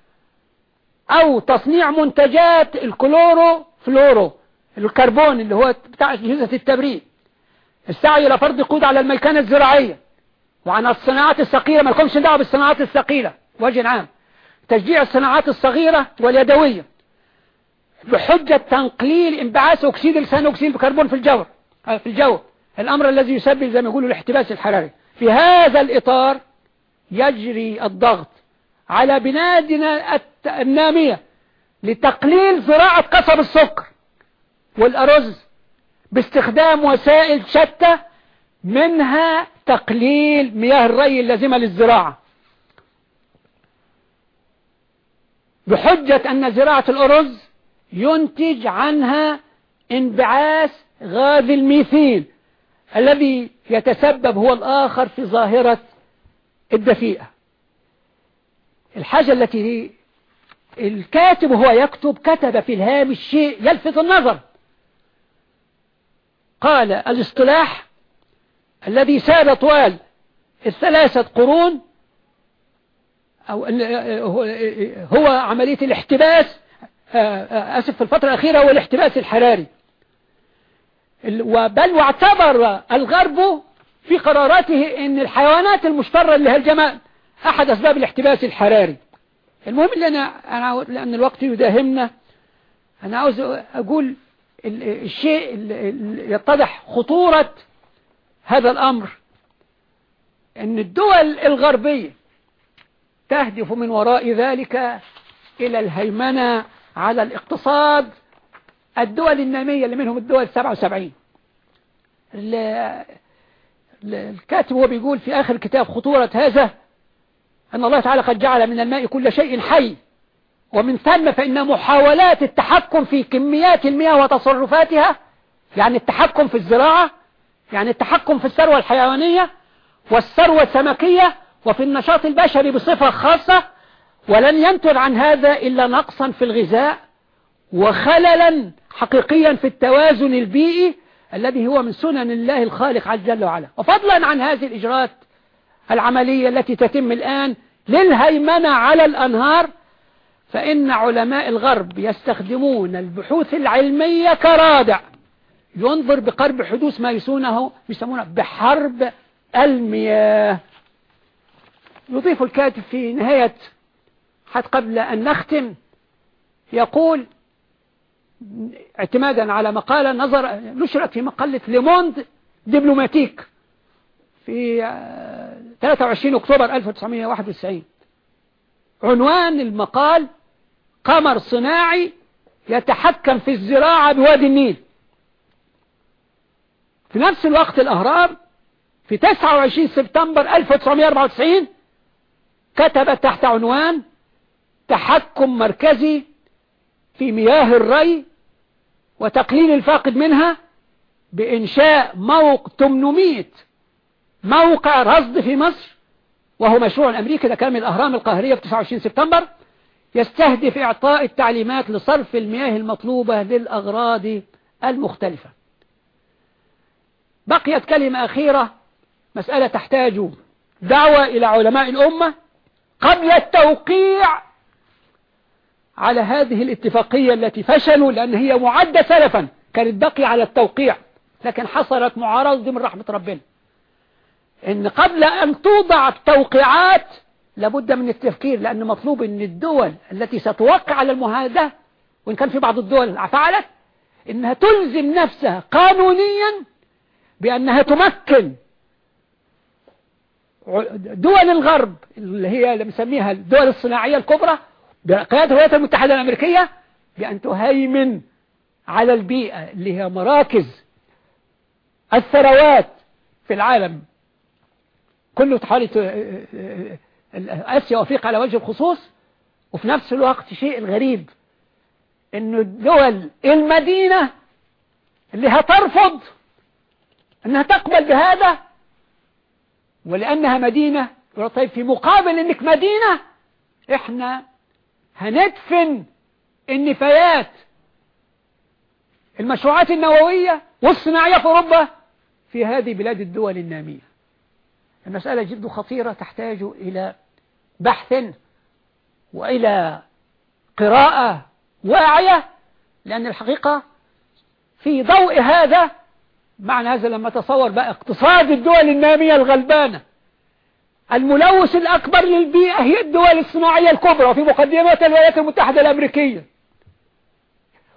أو تصنيع منتجات الكلورو فلورو الكربون اللي هو بتاع اجهزة التبريد. السعي إلى فرض قيود على الميكنة الزراعية. وعن الصناعات الثقيلة ما لكمش دعوة بالصناعات الثقيلة وجه عام. تشجيع الصناعات الصغيرة واليدوية بحجة تنقليل انبعاث أكسيد ثاني أكسيد الكربون في الجو في الجو. الأمر الذي يسبب زي ما يقولوا الاحتباس الحراري. في هذا الإطار يجري الضغط على بلادنا النامية لتقليل زراعة قصب السكر والأرز باستخدام وسائل شتى منها تقليل مياه الري اللازمة للزراعة. بحجة أن زراعة الأرز ينتج عنها انبعاث غاز الميثين الذي يتسبب هو الآخر في ظاهرة الدفيئة. الحاجة التي الكاتب وهو يكتب كتب في الهامش شيء يلفت النظر. قال الاصطلاح الذي ساد طوال الثلاثة قرون أو هو عملية الاحتباس أسف في الفترة الأخيرة هو الاحتباس الحراري. بل واعتبر الغرب في قراراته إن الحيوانات المشترة هي الجمال. أحد أسباب الاحتباس الحراري. المهم اللي أنا, أنا لأن الوقت يداهمنا أنا عاوز أقول الشيء اللي يتضح خطورة هذا الأمر. إن الدول الغربية تهدف من وراء ذلك إلى الهيمنة على الاقتصاد. الدول النامية اللي منهم الدول 77 الكاتب هو بيقول في آخر الكتاب خطورة هذا أن الله تعالى قد جعل من الماء كل شيء حي. ومن ثم فإن محاولات التحكم في كميات المياه وتصرفاتها يعني التحكم في الزراعة يعني التحكم في الثروة الحيوانية والثروة السمكية وفي النشاط البشري بصفة خاصة ولن ينتج عن هذا إلا نقصا في الغذاء وخللا حقيقيا في التوازن البيئي الذي هو من سنن الله الخالق عز جل وعلا. وفضلا عن هذه الإجراءات العملية التي تتم الآن للهيمنة على الأنهار فإن علماء الغرب يستخدمون البحوث العلمية كرادع. ينظر بقرب حدوث ما يسونه يسمونه بحرب المياه. يضيف الكاتب في نهاية حتى قبل أن نختم يقول اعتمادا على مقالة نظر نشرت في مقالة ليموند دبلوماتيك في 23 أكتوبر 1991 عنوان المقال قمر صناعي يتحكم في الزراعة بوادي النيل. في نفس الوقت الأهرام في 29 سبتمبر 1994 كتبت تحت عنوان تحكم مركزي في مياه الري وتقليل الفاقد منها بإنشاء موقع 800 موقع رصد في مصر وهو مشروع أمريكي ده كان من الأهرام القاهرية في 29 سبتمبر يستهدف إعطاء التعليمات لصرف المياه المطلوبة للأغراض المختلفة. بقيت كلمة أخيرة مسألة تحتاج دعوة إلى علماء الأمة. قبل التوقيع على هذه الاتفاقية التي فشلوا لأن هي معدة سلفا. كانت بقي على التوقيع لكن حصلت معارضة من رحمة ربنا. إن قبل أن توضع التوقيعات لابد من التفكير لأن مطلوب إن الدول التي ستوقع على المهادة وإن كان في بعض الدول فعلت إنها تلزم نفسها قانونيا بأنها تمكن دول الغرب اللي هي اللي بنسميها الدول الصناعية الكبرى بقيادة الولايات المتحدة الأمريكية بأن تهيمن على البيئة اللي هي مراكز الثروات في العالم. كله حوالي آسيا وأفريقيا على وجه الخصوص وفي نفس الوقت شيء الغريب انه الدول المدينة اللي هترفض إنها تقبل بهذا ولأنها مدينة طيب في مقابل إنك مدينة إحنا هندفن النفايات المشروعات النووية والصناعية في أوروبا في هذه بلاد الدول النامية. المسألة جد خطيرة تحتاج إلى بحث وإلى قراءة واعية لأن الحقيقة في ضوء هذا معنى هذا لما تصور بقى اقتصاد الدول النامية الغلبانة. الملوث الأكبر للبيئة هي الدول الصناعية الكبرى وفي مقدمة الولايات المتحدة الأمريكية.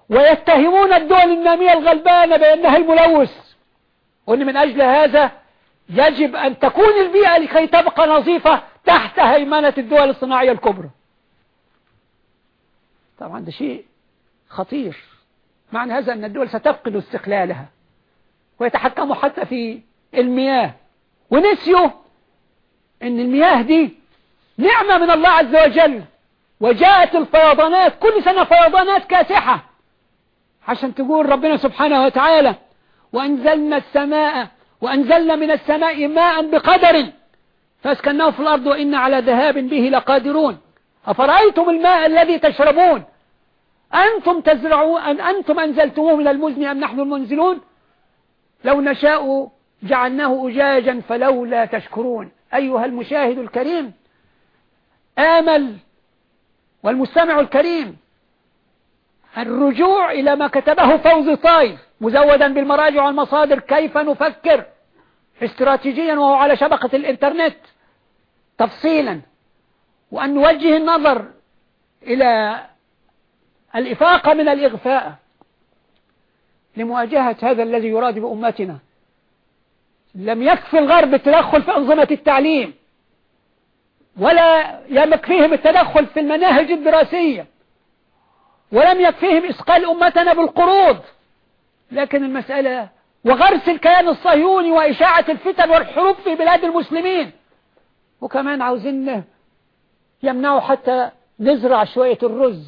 ويتهمون الدول النامية الغلبانة بأنها الملوث. وأن من أجل هذا يجب أن تكون البيئة لكي تبقى نظيفة تحت هيمنة الدول الصناعية الكبرى. طبعا ده شيء خطير. معنى هذا أن الدول ستفقد استقلالها ويتحكموا حتى في المياه. ونسيوا أن المياه دي نعمة من الله عز وجل. وجاءت الفيضانات. كل سنة فيضانات كاسحة. عشان تقول ربنا سبحانه وتعالى وأنزلنا السماء وأنزلنا من السماء ماء بقدر فاسكناه في الأرض وإن على ذهاب به لقادرون. أفرأيتم الماء الذي تشربون؟ أنتم تزرعون أن أنتم أنزلتموه من المزن أم نحن المنزلون؟ لو نشاء جعلناه أجاجا فلولا تشكرون. أيها المشاهد الكريم آمل والمستمع الكريم الرجوع إلى ما كتبه فوز طايف مزودا بالمراجع والمصادر كيف نفكر؟ استراتيجيا وهو على شبكة الإنترنت. تفصيلا. وأن نوجه النظر إلى الإفاقة من الإغفاء لمواجهة هذا الذي يراد بأمتنا. لم يكفي الغرب التدخل في أنظمة التعليم ولا يكفيهم التدخل في المناهج الدراسية. ولم يكفيهم إسقال أمتنا بالقروض. لكن المسألة وغرس الكيان الصهيوني وإشاعة الفتن والحروب في بلاد المسلمين. وكمان عاوزين يمنعوا حتى نزرع شوية الرز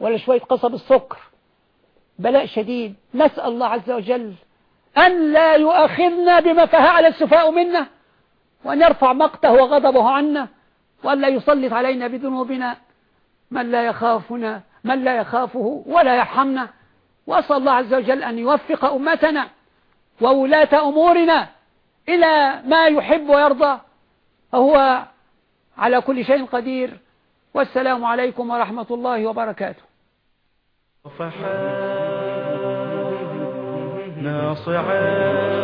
ولا شوية قصب السكر. بلاء شديد. نسأل الله عز وجل أن لا يؤاخذنا بما فعل السفاء منا وأن يرفع مقته وغضبه عنا وأن لا يسلط علينا بذنوبنا من لا يخافنا من لا يخافه ولا يرحمنا. وأسأل الله عز وجل أن يوفق أمتنا وولاة أمورنا إلى ما يحب ويرضى. فهو على كل شيء قدير. والسلام عليكم ورحمة الله وبركاته. ناصعات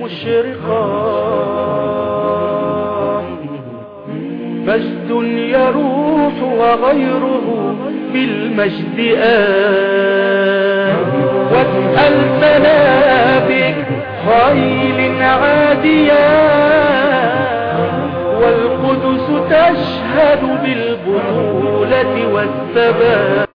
مشرقات مجد يروح وغيره بالمجد آن واسأل سلابك خيل عاديات والقدس تشهد بالبطولة والثبات.